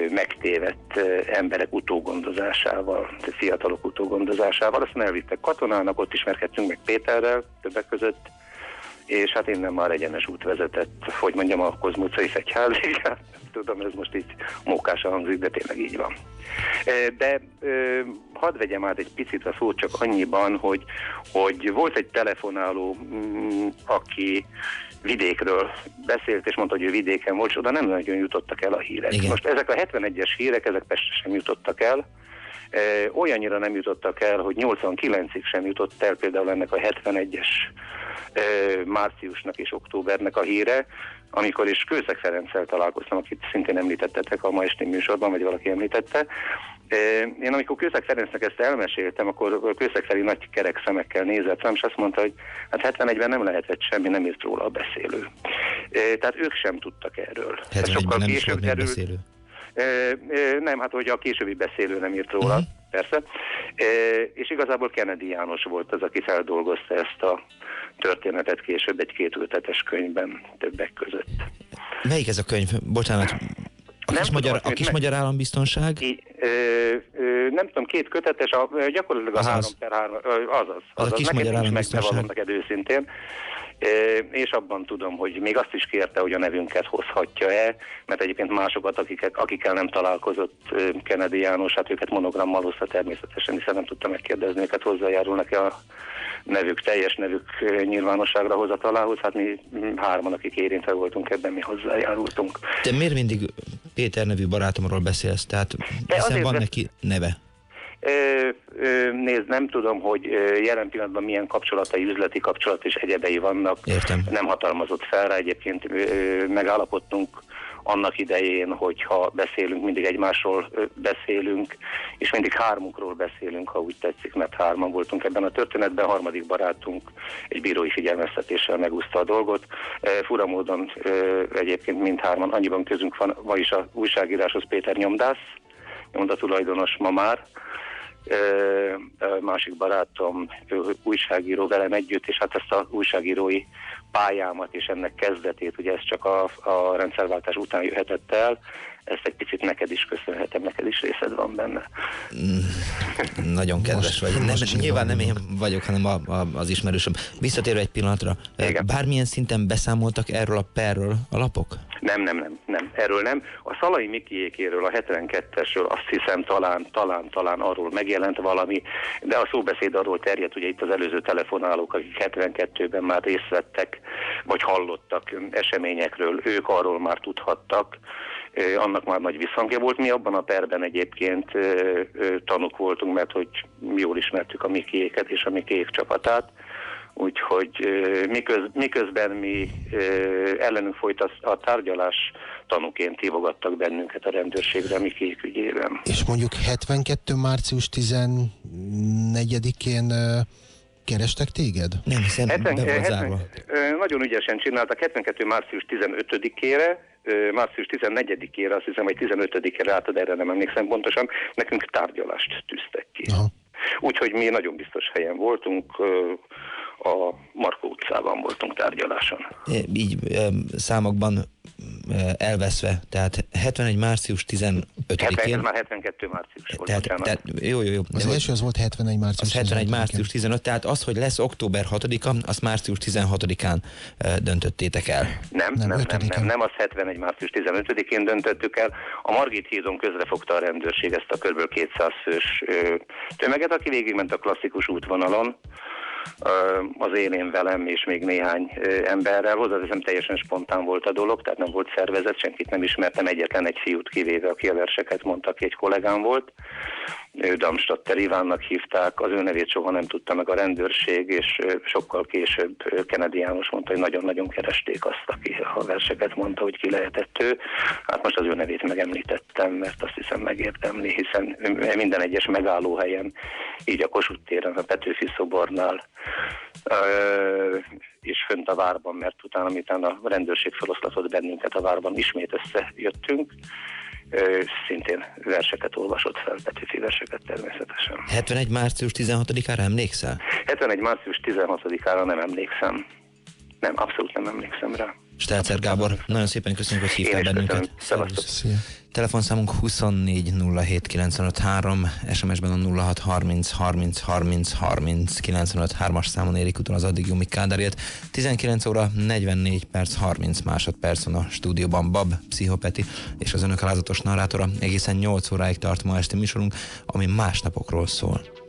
megtévett emberek utógondozásával, fiatalok utógondozásával. Aztán elvittek katonának, ott ismerkedtünk meg Péterrel többek között, és hát innen már egyenes út vezetett, hogy mondjam, a kozmucai fegyházig, hát tudom, ez most így mókásan hangzik, de tényleg így van. De hadd vegyem át egy picit a szót csak annyiban, hogy, hogy volt egy telefonáló, mm, aki vidékről beszélt, és mondta, hogy ő vidéken volt, és oda nem nagyon jutottak el a hírek. Igen. Most ezek a 71-es hírek, ezek Pestre sem jutottak el, olyannyira nem jutottak el, hogy 89-ig sem jutott el például ennek a 71-es márciusnak és októbernek a híre, amikor is Kőszeg Ferenccel találkoztam, akit szintén említettetek a ma esti műsorban, vagy valaki említette. Én amikor Kőszeg Ferencnek ezt elmeséltem, akkor Kőszeg Feri nagy kerek szemekkel nézett rám, és azt mondta, hogy hát 71-ben nem lehetett semmi, nem írt róla a beszélő. Tehát ők sem tudtak erről. 71-ben sokkal nem később derült, beszélő. Nem, hát hogy a későbbi beszélő nem írt róla, uh-huh. persze. És igazából Kennedy János volt az, aki feldolgozta ezt a történetet később egy kétültetes könyvben többek között. Melyik ez a könyv? Bocsánat, a kis, tudom, magyar, a kis magyar állambiztonság? Í, ö, ö, nem tudom, két kötetes, a, gyakorlatilag a azaz. 3 per 3, azaz. azaz. Az a kis Nekem magyar állambiztonság. neked őszintén. És abban tudom, hogy még azt is kérte, hogy a nevünket hozhatja-e, mert egyébként másokat, akiket, akikkel nem találkozott Kennedy János, hát őket monogrammal hozta természetesen, hiszen nem tudta megkérdezni, őket hozzájárulnak-e a nevük, teljes nevük nyilvánosságra hozatalához, hát mi hárman, akik érintve voltunk ebben, mi hozzájárultunk. Te miért mindig Péter nevű barátomról beszélsz? Tehát hiszen van neki neve. Nézd, nem tudom, hogy jelen pillanatban milyen kapcsolatai, üzleti kapcsolat és egyebei vannak. Értem. Nem hatalmazott fel rá, egyébként megállapodtunk annak idején, hogyha beszélünk, mindig egymásról beszélünk, és mindig hármunkról beszélünk, ha úgy tetszik, mert hárman voltunk ebben a történetben, a harmadik barátunk egy bírói figyelmeztetéssel megúszta a dolgot. Fura módon egyébként mindhárman, annyiban közünk van, ma is a újságíráshoz Péter Nyomdász, nyomdatulajdonos ma már, másik barátom újságíró velem együtt, és hát ezt a újságírói pályámat és ennek kezdetét, ugye ez csak a, a rendszerváltás után jöhetett el, ezt egy picit neked is köszönhetem, neked is részed van benne. Mm, nagyon kedves vagy. Nem, nyilván nem én vagyok, hanem a, a, az ismerősöm. Visszatérve egy pillanatra, Igen. bármilyen szinten beszámoltak erről a perről a lapok? Nem, nem, nem, nem, erről nem. A Szalai Mikiékéről, a 72-esről azt hiszem talán, talán, talán arról megjelent valami, de a szóbeszéd arról terjedt, ugye itt az előző telefonálók, akik 72-ben már részt vettek, vagy hallottak eseményekről, ők arról már tudhattak, annak már nagy visszhangja volt. Mi abban a perben egyébként tanuk voltunk, mert hogy jól ismertük a Mikiéket és a Mikiék csapatát, úgyhogy miköz, miközben mi ellenünk folyt a, a tárgyalás, tanúként hívogattak bennünket a rendőrségre a Mikiék ügyében. És mondjuk 72. március 14-én kerestek téged? Nem, hiszen 70, 70, Nagyon ügyesen csináltak, 72. március 15-ére március 14-ére, azt hiszem, hogy 15-ére átad, erre nem emlékszem pontosan, nekünk tárgyalást tűztek ki. Aha. Úgyhogy mi nagyon biztos helyen voltunk, a Markó utcában voltunk tárgyaláson. Így számokban elveszve, tehát 71. március 15-én. már 72 március volt. Tehát, tehát, jó, jó, jó. Az első az volt 71 március az 71 március 15, tehát az, hogy lesz október 6-a, azt március 16-án döntöttétek el. Nem, nem, nem, nem, nem, nem, az 71 március 15-én döntöttük el. A Margit hídon közrefogta a rendőrség ezt a kb. 200 fős tömeget, aki végigment a klasszikus útvonalon, az élén velem és még néhány emberrel. Hozzáteszem, teljesen spontán volt a dolog, tehát nem volt szervezet, senkit nem ismertem, egyetlen egy fiút kivéve, aki a verseket mondta, aki egy kollégám volt. Ő Damstatter Ivánnak hívták, az ő nevét soha nem tudta meg a rendőrség, és sokkal később Kennedy János mondta, hogy nagyon-nagyon keresték azt, aki a verseket mondta, hogy ki lehetett ő. Hát most az ő nevét megemlítettem, mert azt hiszem megérdemli, hiszen minden egyes megállóhelyen, így a Kossuth téren, a Petőfi szobornál, és fönt a várban, mert utána, miután a rendőrség feloszlatott bennünket a várban, ismét összejöttünk, szintén verseket olvasott fel, Petőfi verseket természetesen. 71. március 16-ára emlékszel? 71. március 16-ára nem emlékszem. Nem, abszolút nem emlékszem rá. Stelcer Gábor, nagyon szépen köszönjük, hogy hívtál bennünket. Telefonszámunk 2407953, SMS-ben a 0630 30 30 30 953-as számon érik uton az addig Jumi Kádárért. 19 óra 44 perc 30 másodperc van a stúdióban Bab, Pszichopeti és az önök alázatos narrátora. Egészen 8 óráig tart ma este műsorunk, ami másnapokról szól.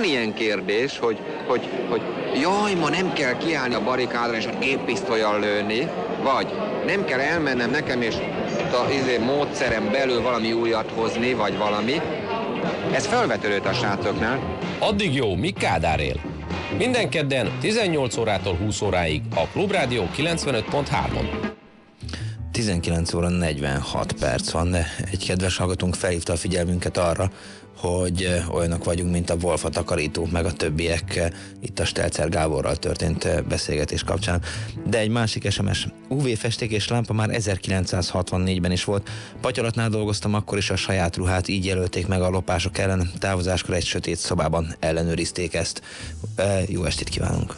Van ilyen kérdés, hogy, hogy, hogy jaj, ma nem kell kiállni a barikádra és a géppisztolyal lőni, vagy nem kell elmennem nekem és a izé, módszerem belül valami újat hozni, vagy valami. Ez felvetődött a srácoknál. Addig jó, mi Kádár él? Minden kedden 18 órától 20 óráig a Klubrádió 95.3-on. 19 óra 46 perc van, de egy kedves hallgatónk felhívta a figyelmünket arra, hogy olyanok vagyunk, mint a Wolf a takarító, meg a többiek itt a Stelcer Gáborral történt beszélgetés kapcsán. De egy másik SMS. UV festék és lámpa már 1964-ben is volt. Patyalatnál dolgoztam, akkor is a saját ruhát így jelölték meg a lopások ellen. Távozáskor egy sötét szobában ellenőrizték ezt. Jó estét kívánunk!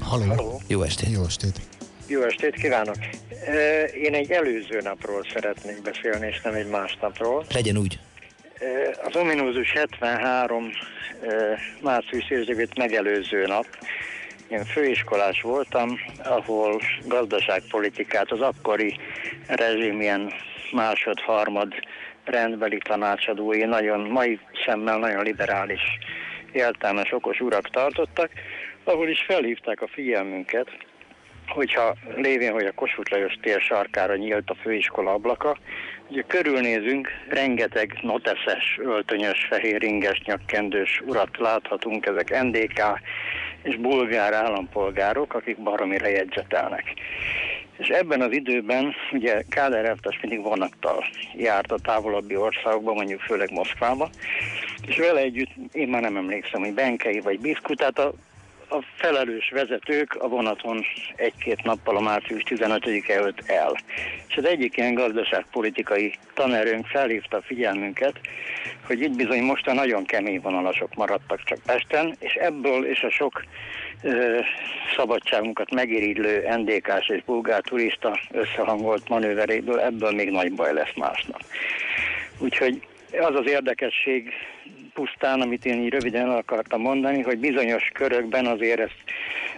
Halló! Jó estét! Jó estét! Jó estét kívánok! Én egy előző napról szeretnék beszélni, és nem egy más napról. Legyen úgy. Az ominózus 73 március érzévét megelőző nap. Én főiskolás voltam, ahol gazdaságpolitikát az akkori rezsim ilyen másod-harmad rendbeli tanácsadói nagyon mai szemmel nagyon liberális, értelmes, okos urak tartottak, ahol is felhívták a figyelmünket, hogyha lévén, hogy a Kossuth Lajos tér sarkára nyílt a főiskola ablaka, ugye körülnézünk, rengeteg noteszes, öltönyös, fehér inges, nyakkendős urat láthatunk, ezek NDK és bulgár állampolgárok, akik baromira jegyzetelnek. És ebben az időben ugye Káder elvtárs mindig vonattal járt a távolabbi országokba, mondjuk főleg Moszkvába, és vele együtt, én már nem emlékszem, hogy Benkei vagy Biszku, tehát a a felelős vezetők a vonaton egy-két nappal a március 15-e előtt el. És az egyik ilyen gazdaságpolitikai tanerőnk felhívta a figyelmünket, hogy itt bizony most a nagyon kemény vonalasok maradtak csak Pesten, és ebből és a sok ö, szabadságunkat megirigylő NDK-s és bulgár turista összehangolt manőveréből ebből még nagy baj lesz másnap. Úgyhogy az az érdekesség pusztán, amit én így röviden el akartam mondani, hogy bizonyos körökben azért ezt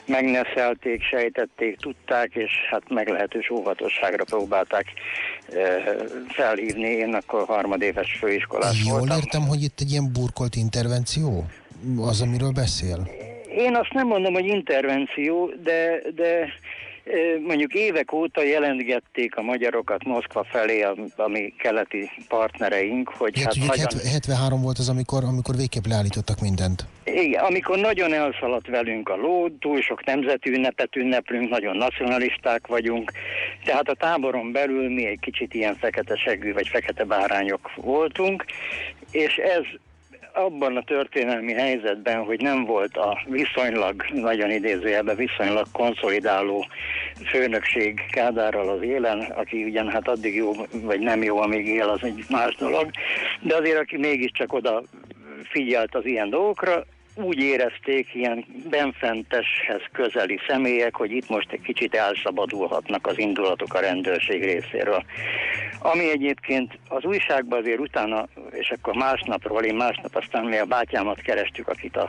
megneszelték, sejtették, tudták, és hát meglehetős óvatosságra próbálták e, felhívni. Én akkor harmadéves főiskolás Jól voltam. értem, hogy itt egy ilyen burkolt intervenció? Az, amiről beszél? Én azt nem mondom, hogy intervenció, de, de mondjuk évek óta jelentgették a magyarokat Moszkva felé, a, a mi keleti partnereink, hogy hát... hát hagyjan... 73 volt az, amikor, amikor végképp leállítottak mindent. Igen, amikor nagyon elszaladt velünk a ló, túl sok nemzeti ünnepet ünneplünk, nagyon nacionalisták vagyunk, tehát a táboron belül mi egy kicsit ilyen fekete segű vagy fekete bárányok voltunk, és ez abban a történelmi helyzetben, hogy nem volt a viszonylag, nagyon idézőjelben viszonylag konszolidáló főnökség Kádárral az élen, aki ugyan hát addig jó, vagy nem jó, amíg él, az egy más dolog, de azért, aki mégiscsak oda figyelt az ilyen dolgokra, úgy érezték ilyen benfenteshez közeli személyek, hogy itt most egy kicsit elszabadulhatnak az indulatok a rendőrség részéről. Ami egyébként az újságban azért utána, és akkor másnapról, én másnap aztán mi a bátyámat kerestük, akit a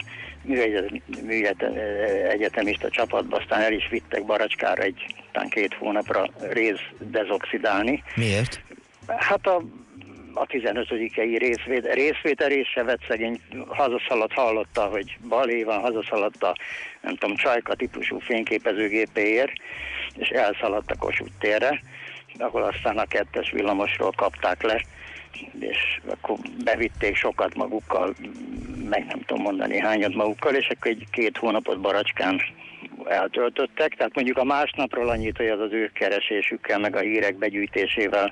műegyetemista csapatba aztán el is vittek Baracskára egy, talán két hónapra rész dezoxidálni. Miért? Hát a a 15-i részvét, részvételés se vett szegény, hazaszaladt, hallotta, hogy balé van, hazaszaladt a, nem tudom, csajka típusú fényképezőgépéért, és elszaladt a Kossuth térre, ahol aztán a kettes villamosról kapták le, és akkor bevitték sokat magukkal, meg nem tudom mondani hányat magukkal, és akkor egy két hónapot Baracskán eltöltöttek, tehát mondjuk a másnapról annyit, hogy az az ő keresésükkel, meg a hírek begyűjtésével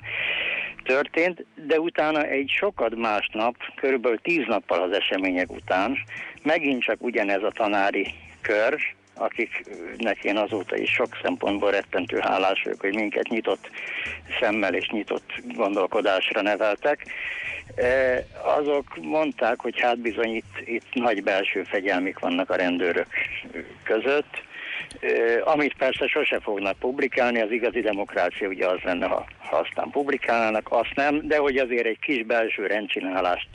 történt, de utána egy sokat másnap, körülbelül tíz nappal az események után, megint csak ugyanez a tanári kör, akiknek én azóta is sok szempontból rettentő hálás vagyok, hogy minket nyitott szemmel és nyitott gondolkodásra neveltek. E, azok mondták, hogy hát bizony itt, itt nagy belső fegyelmik vannak a rendőrök között, amit persze sose fognak publikálni, az igazi demokrácia ugye az lenne, ha, ha aztán publikálnának, azt nem, de hogy azért egy kis belső rendcsinálást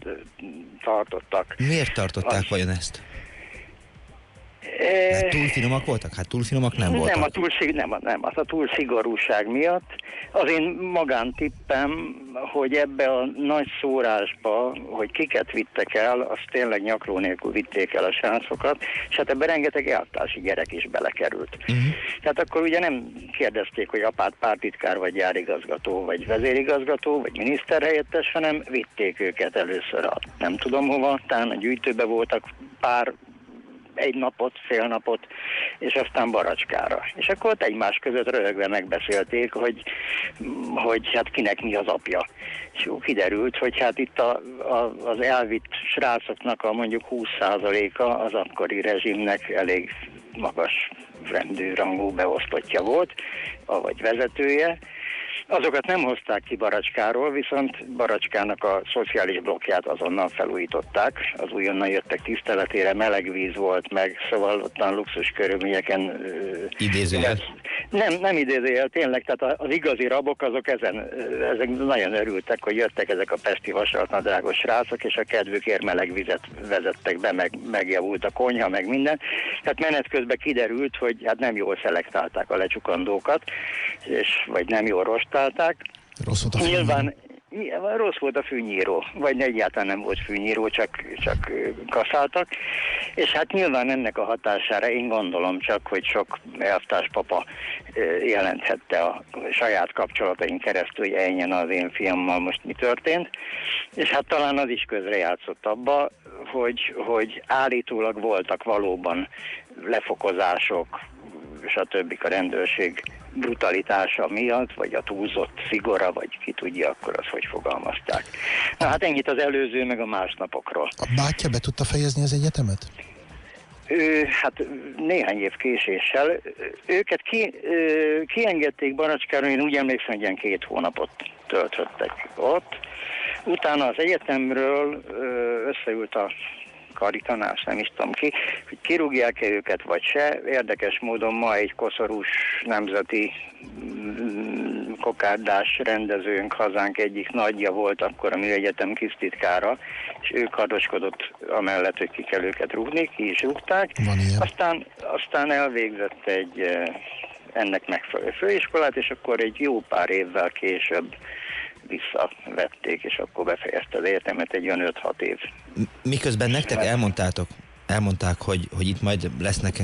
tartottak. Miért tartották azt, vajon ezt? Hát túl finomak voltak? Hát túl finomak nem voltak. Nem, a túl, nem, nem, az a túl szigorúság miatt. Az én magántippem, hogy ebbe a nagy szórásba, hogy kiket vittek el, az tényleg nyakló nélkül vitték el a srácokat, és hát ebbe rengeteg eltási gyerek is belekerült. Uh-huh. Tehát akkor ugye nem kérdezték, hogy apát pártitkár, vagy járigazgató, vagy vezérigazgató, vagy miniszterhelyettes, hanem vitték őket először a nem tudom hova, talán a gyűjtőbe voltak pár egy napot, fél napot, és aztán baracskára. És akkor ott egymás között röhögve megbeszélték, hogy, hogy hát kinek mi az apja. És kiderült, hogy hát itt a, a, az elvitt srácoknak a mondjuk 20%-a az akkori rezsimnek elég magas rendű rangú beosztottja volt, vagy vezetője, Azokat nem hozták ki Baracskáról, viszont Baracskának a szociális blokkját azonnal felújították. Az újonnan jöttek tiszteletére, meleg víz volt meg, szóval ottan luxus körülményeken... Idézőjel? Nem, nem idézőjel, tényleg, tehát az igazi rabok azok ezen, ezek nagyon örültek, hogy jöttek ezek a pesti vasaltnadrágos srácok, és a kedvükért meleg vizet vezettek be, meg, megjavult a konyha, meg minden. Tehát menet közben kiderült, hogy hát nem jól szelektálták a lecsukandókat, és, vagy nem jól rostálták. Rossz volt a Nyilván, rossz volt a fűnyíró, vagy egyáltalán nem volt fűnyíró, csak, csak kaszáltak. És hát nyilván ennek a hatására én gondolom csak, hogy sok elvtárs papa jelenthette a saját kapcsolataink keresztül, hogy ennyi az én fiammal most mi történt. És hát talán az is közrejátszott abba, hogy, hogy állítólag voltak valóban lefokozások, stb. a rendőrség brutalitása miatt, vagy a túlzott szigora, vagy ki tudja, akkor az hogy fogalmazták. Na hát ennyit az előző, meg a másnapokról. A bátyja be tudta fejezni az egyetemet? Ő, hát néhány év késéssel. Őket ki, kiengedték Baracskáról, én úgy emlékszem, hogy ilyen két hónapot töltöttek ott. Utána az egyetemről összeült a karitanás, nem is tudom ki, hogy kirúgják-e őket vagy se. Érdekes módon ma egy koszorús nemzeti mm, kokárdás rendezőnk, hazánk egyik nagyja volt akkor a Műegyetem kisztitkára, és ő kardoskodott amellett, hogy ki kell őket rúgni, ki is rúgták. Aztán, aztán elvégzett egy eh, ennek megfelelő főiskolát, és akkor egy jó pár évvel később visszavették, és akkor befejezte az értelmet egy olyan 5-6 év. Miközben nektek elmondtátok, elmondták, hogy, hogy itt majd lesznek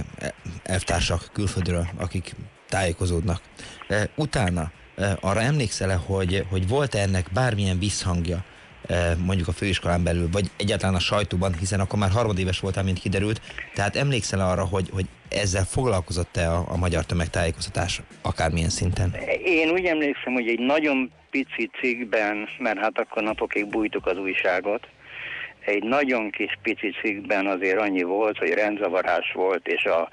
elvtársak külföldről, akik tájékozódnak. Utána arra emlékszel-e, hogy, hogy volt-e ennek bármilyen visszhangja mondjuk a főiskolán belül, vagy egyáltalán a sajtóban, hiszen akkor már harmadéves voltál, mint kiderült. Tehát emlékszel arra, hogy, hogy ezzel foglalkozott-e a, a magyar tömegtájékoztatás akármilyen szinten? Én úgy emlékszem, hogy egy nagyon pici cikkben, mert hát akkor napokig bújtuk az újságot, egy nagyon kis pici cikkben azért annyi volt, hogy rendzavarás volt, és a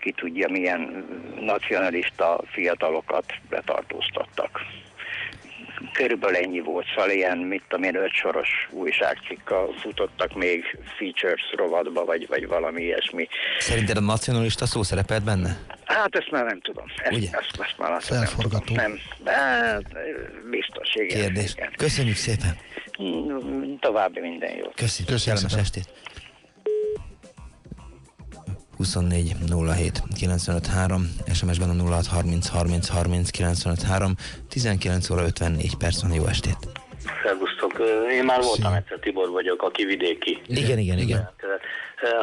ki tudja milyen nacionalista fiatalokat betartóztattak körülbelül ennyi volt, szóval ilyen, mit tudom én, öt soros újságcikka futottak még features rovatba, vagy, vagy valami ilyesmi. Szerinted a nacionalista szó szerepelt benne? Hát ezt már nem tudom. Ezt, Ugye? ezt, ezt már azt. Nem, nem, hát, biztos, igen. Kérdés. Igen. Köszönjük szépen. További minden jót. Köszönjük. Köszönjük. estét. 24 07 95 3, SMS-ben a 06 30 30 30 95 3, 19 óra 54 perc van, jó estét! Szervusztok, én már voltam egyszer, Tibor vagyok, a kividéki. Igen, igen, igen.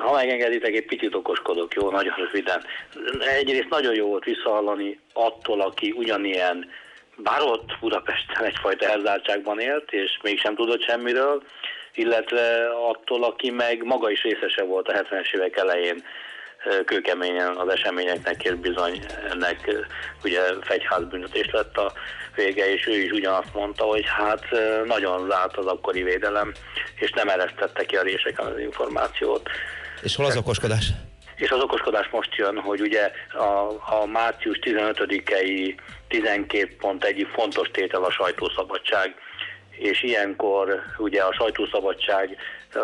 Ha megengeditek, egy picit okoskodok, jó, nagyon röviden. Egyrészt nagyon jó volt visszahallani attól, aki ugyanilyen, bár ott Budapesten egyfajta elzártságban élt, és mégsem tudott semmiről, illetve attól, aki meg maga is részese volt a 70-es évek elején kőkeményen az eseményeknek, és bizony ennek ugye fegyházbüntetés lett a vége, és ő is ugyanazt mondta, hogy hát nagyon zárt az akkori védelem, és nem eresztette ki a réseken az információt. És hol az okoskodás? És az okoskodás most jön, hogy ugye a, a március 15-i 12 pont egyik fontos tétel a sajtószabadság, és ilyenkor ugye a sajtószabadság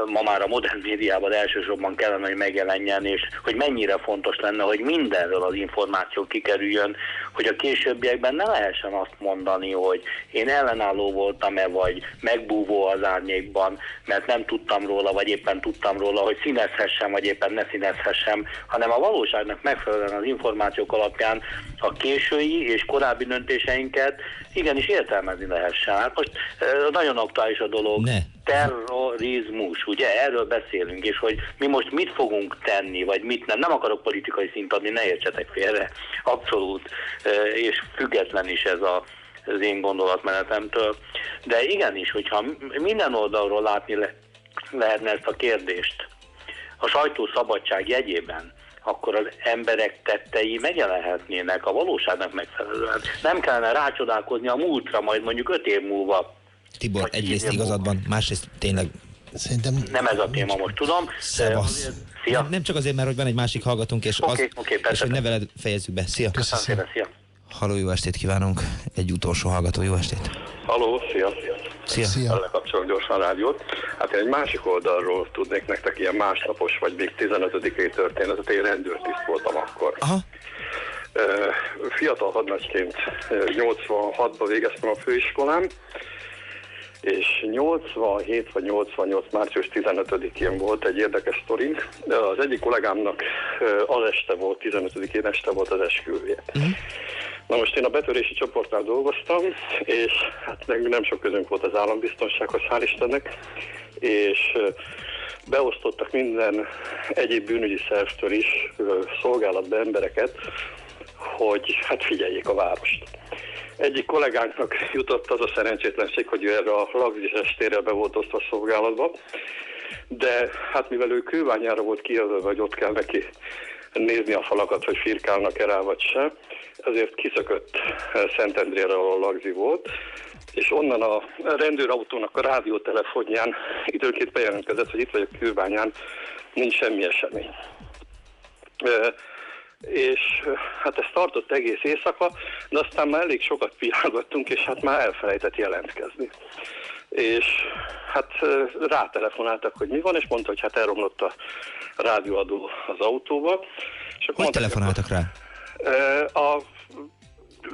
ma már a modern médiában elsősorban kellene, hogy megjelenjen, és hogy mennyire fontos lenne, hogy mindenről az információ kikerüljön, hogy a későbbiekben ne lehessen azt mondani, hogy én ellenálló voltam-e, vagy megbúvó az árnyékban, mert nem tudtam róla, vagy éppen tudtam róla, hogy színezhessem, vagy éppen ne színezhessem, hanem a valóságnak megfelelően az információk alapján a késői és korábbi döntéseinket igenis értelmezni lehessen. Hát most nagyon aktuális a dolog. Ne terrorizmus, ugye erről beszélünk, és hogy mi most mit fogunk tenni, vagy mit nem. Nem akarok politikai szint adni, ne értsetek félre, abszolút, és független is ez a, az én gondolatmenetemtől. De igenis, hogyha minden oldalról látni le, lehetne ezt a kérdést, a sajtó szabadság jegyében, akkor az emberek tettei megjelenhetnének a valóságnak megfelelően. Nem kellene rácsodálkozni a múltra, majd mondjuk öt év múlva Tibor, egyrészt igazad van, másrészt tényleg Szerintem... Nem ez a téma most, tudom. Szevasz. Szia. Nem, nem csak azért, mert hogy van egy másik hallgatónk, és, okay, az, okay, és hogy ne veled fejezzük be. Szia. Köszönöm szépen, szia. Halló, jó estét kívánunk. Egy utolsó hallgató, jó estét. Halló, szia. Szia. szia. Lekapcsolok gyorsan a rádiót. Hát én egy másik oldalról tudnék nektek ilyen másnapos, vagy még 15-i történetet, én rendőrtiszt voltam akkor. Aha. Fiatal hadnagyként 86-ban végeztem a főiskolán, és 87 vagy 88 március 15-én volt egy érdekes sztori. Az egyik kollégámnak az este volt, 15-én este volt az esküvője. Uh-huh. Na most én a betörési csoportnál dolgoztam, és hát nem sok közünk volt az állambiztonsághoz, hál' Istennek, és beosztottak minden egyéb bűnügyi szervtől is szolgálatba embereket, hogy hát figyeljék a várost. Egyik kollégánknak jutott az a szerencsétlenség, hogy ő erre a lagzis estére be volt osztva szolgálatba, de hát mivel ő kőványára volt kijelölve, hogy ott kell neki nézni a falakat, hogy firkálnak-e vagy se, ezért kiszökött Szentendrére, ahol a lagzi volt, és onnan a rendőrautónak a rádiótelefonján időnként bejelentkezett, hogy itt vagyok kőbányán, nincs semmi esemény. És hát ez tartott egész éjszaka, de aztán már elég sokat piálgattunk, és hát már elfelejtett jelentkezni. És hát rátelefonáltak, hogy mi van, és mondta, hogy hát elromlott a rádióadó az autóba. És akkor hogy telefonáltak rá? A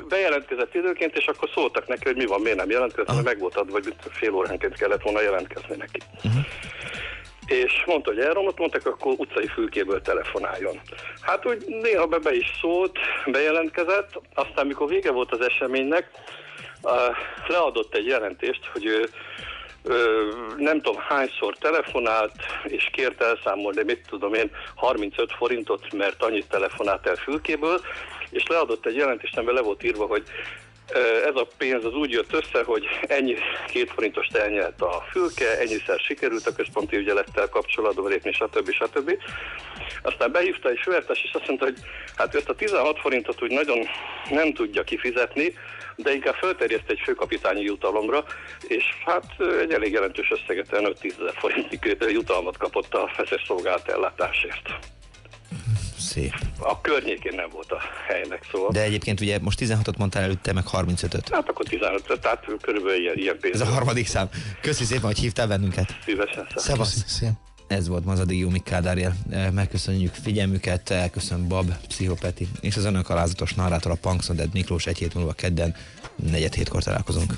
bejelentkezett időként, és akkor szóltak neki, hogy mi van, miért nem jelentkezett, mert meg volt adva, hogy fél óránként kellett volna jelentkezni neki. Uh-huh. És mondta, hogy elromlott, mondták, akkor utcai fülkéből telefonáljon. Hát úgy néha be, be is szólt, bejelentkezett, aztán mikor vége volt az eseménynek, leadott egy jelentést, hogy ő Ö, nem tudom hányszor telefonált, és kért elszámolni, mit tudom én, 35 forintot, mert annyit telefonált el fülkéből, és leadott egy jelentést, amiben le volt írva, hogy ez a pénz az úgy jött össze, hogy ennyi két forintos elnyelt a fülke, ennyiszer sikerült a központi ügyelettel kapcsolatban lépni, stb. stb. Aztán behívta egy főertes, és azt mondta, hogy hát ezt a 16 forintot úgy nagyon nem tudja kifizetni, de inkább fölterjeszt egy főkapitányi jutalomra, és hát egy elég jelentős összeget, 5-10 ezer forint jutalmat kapott a feszes szolgált ellátásért szép. A környékén nem volt a helynek, szóval. De egyébként ugye most 16-ot mondtál előtte, meg 35-öt. Hát akkor 15 tehát körülbelül ilyen, ilyen pénz. Ez a harmadik szám. Köszi szépen, hogy hívtál bennünket. Szívesen. Szevasz. Ez volt Mazadi Jumi Kádárjel. Megköszönjük figyelmüket, elköszön Bab, Pszichopeti és az önök alázatos narrátor a Punksoded Miklós egy hét múlva kedden, negyed hétkor találkozunk.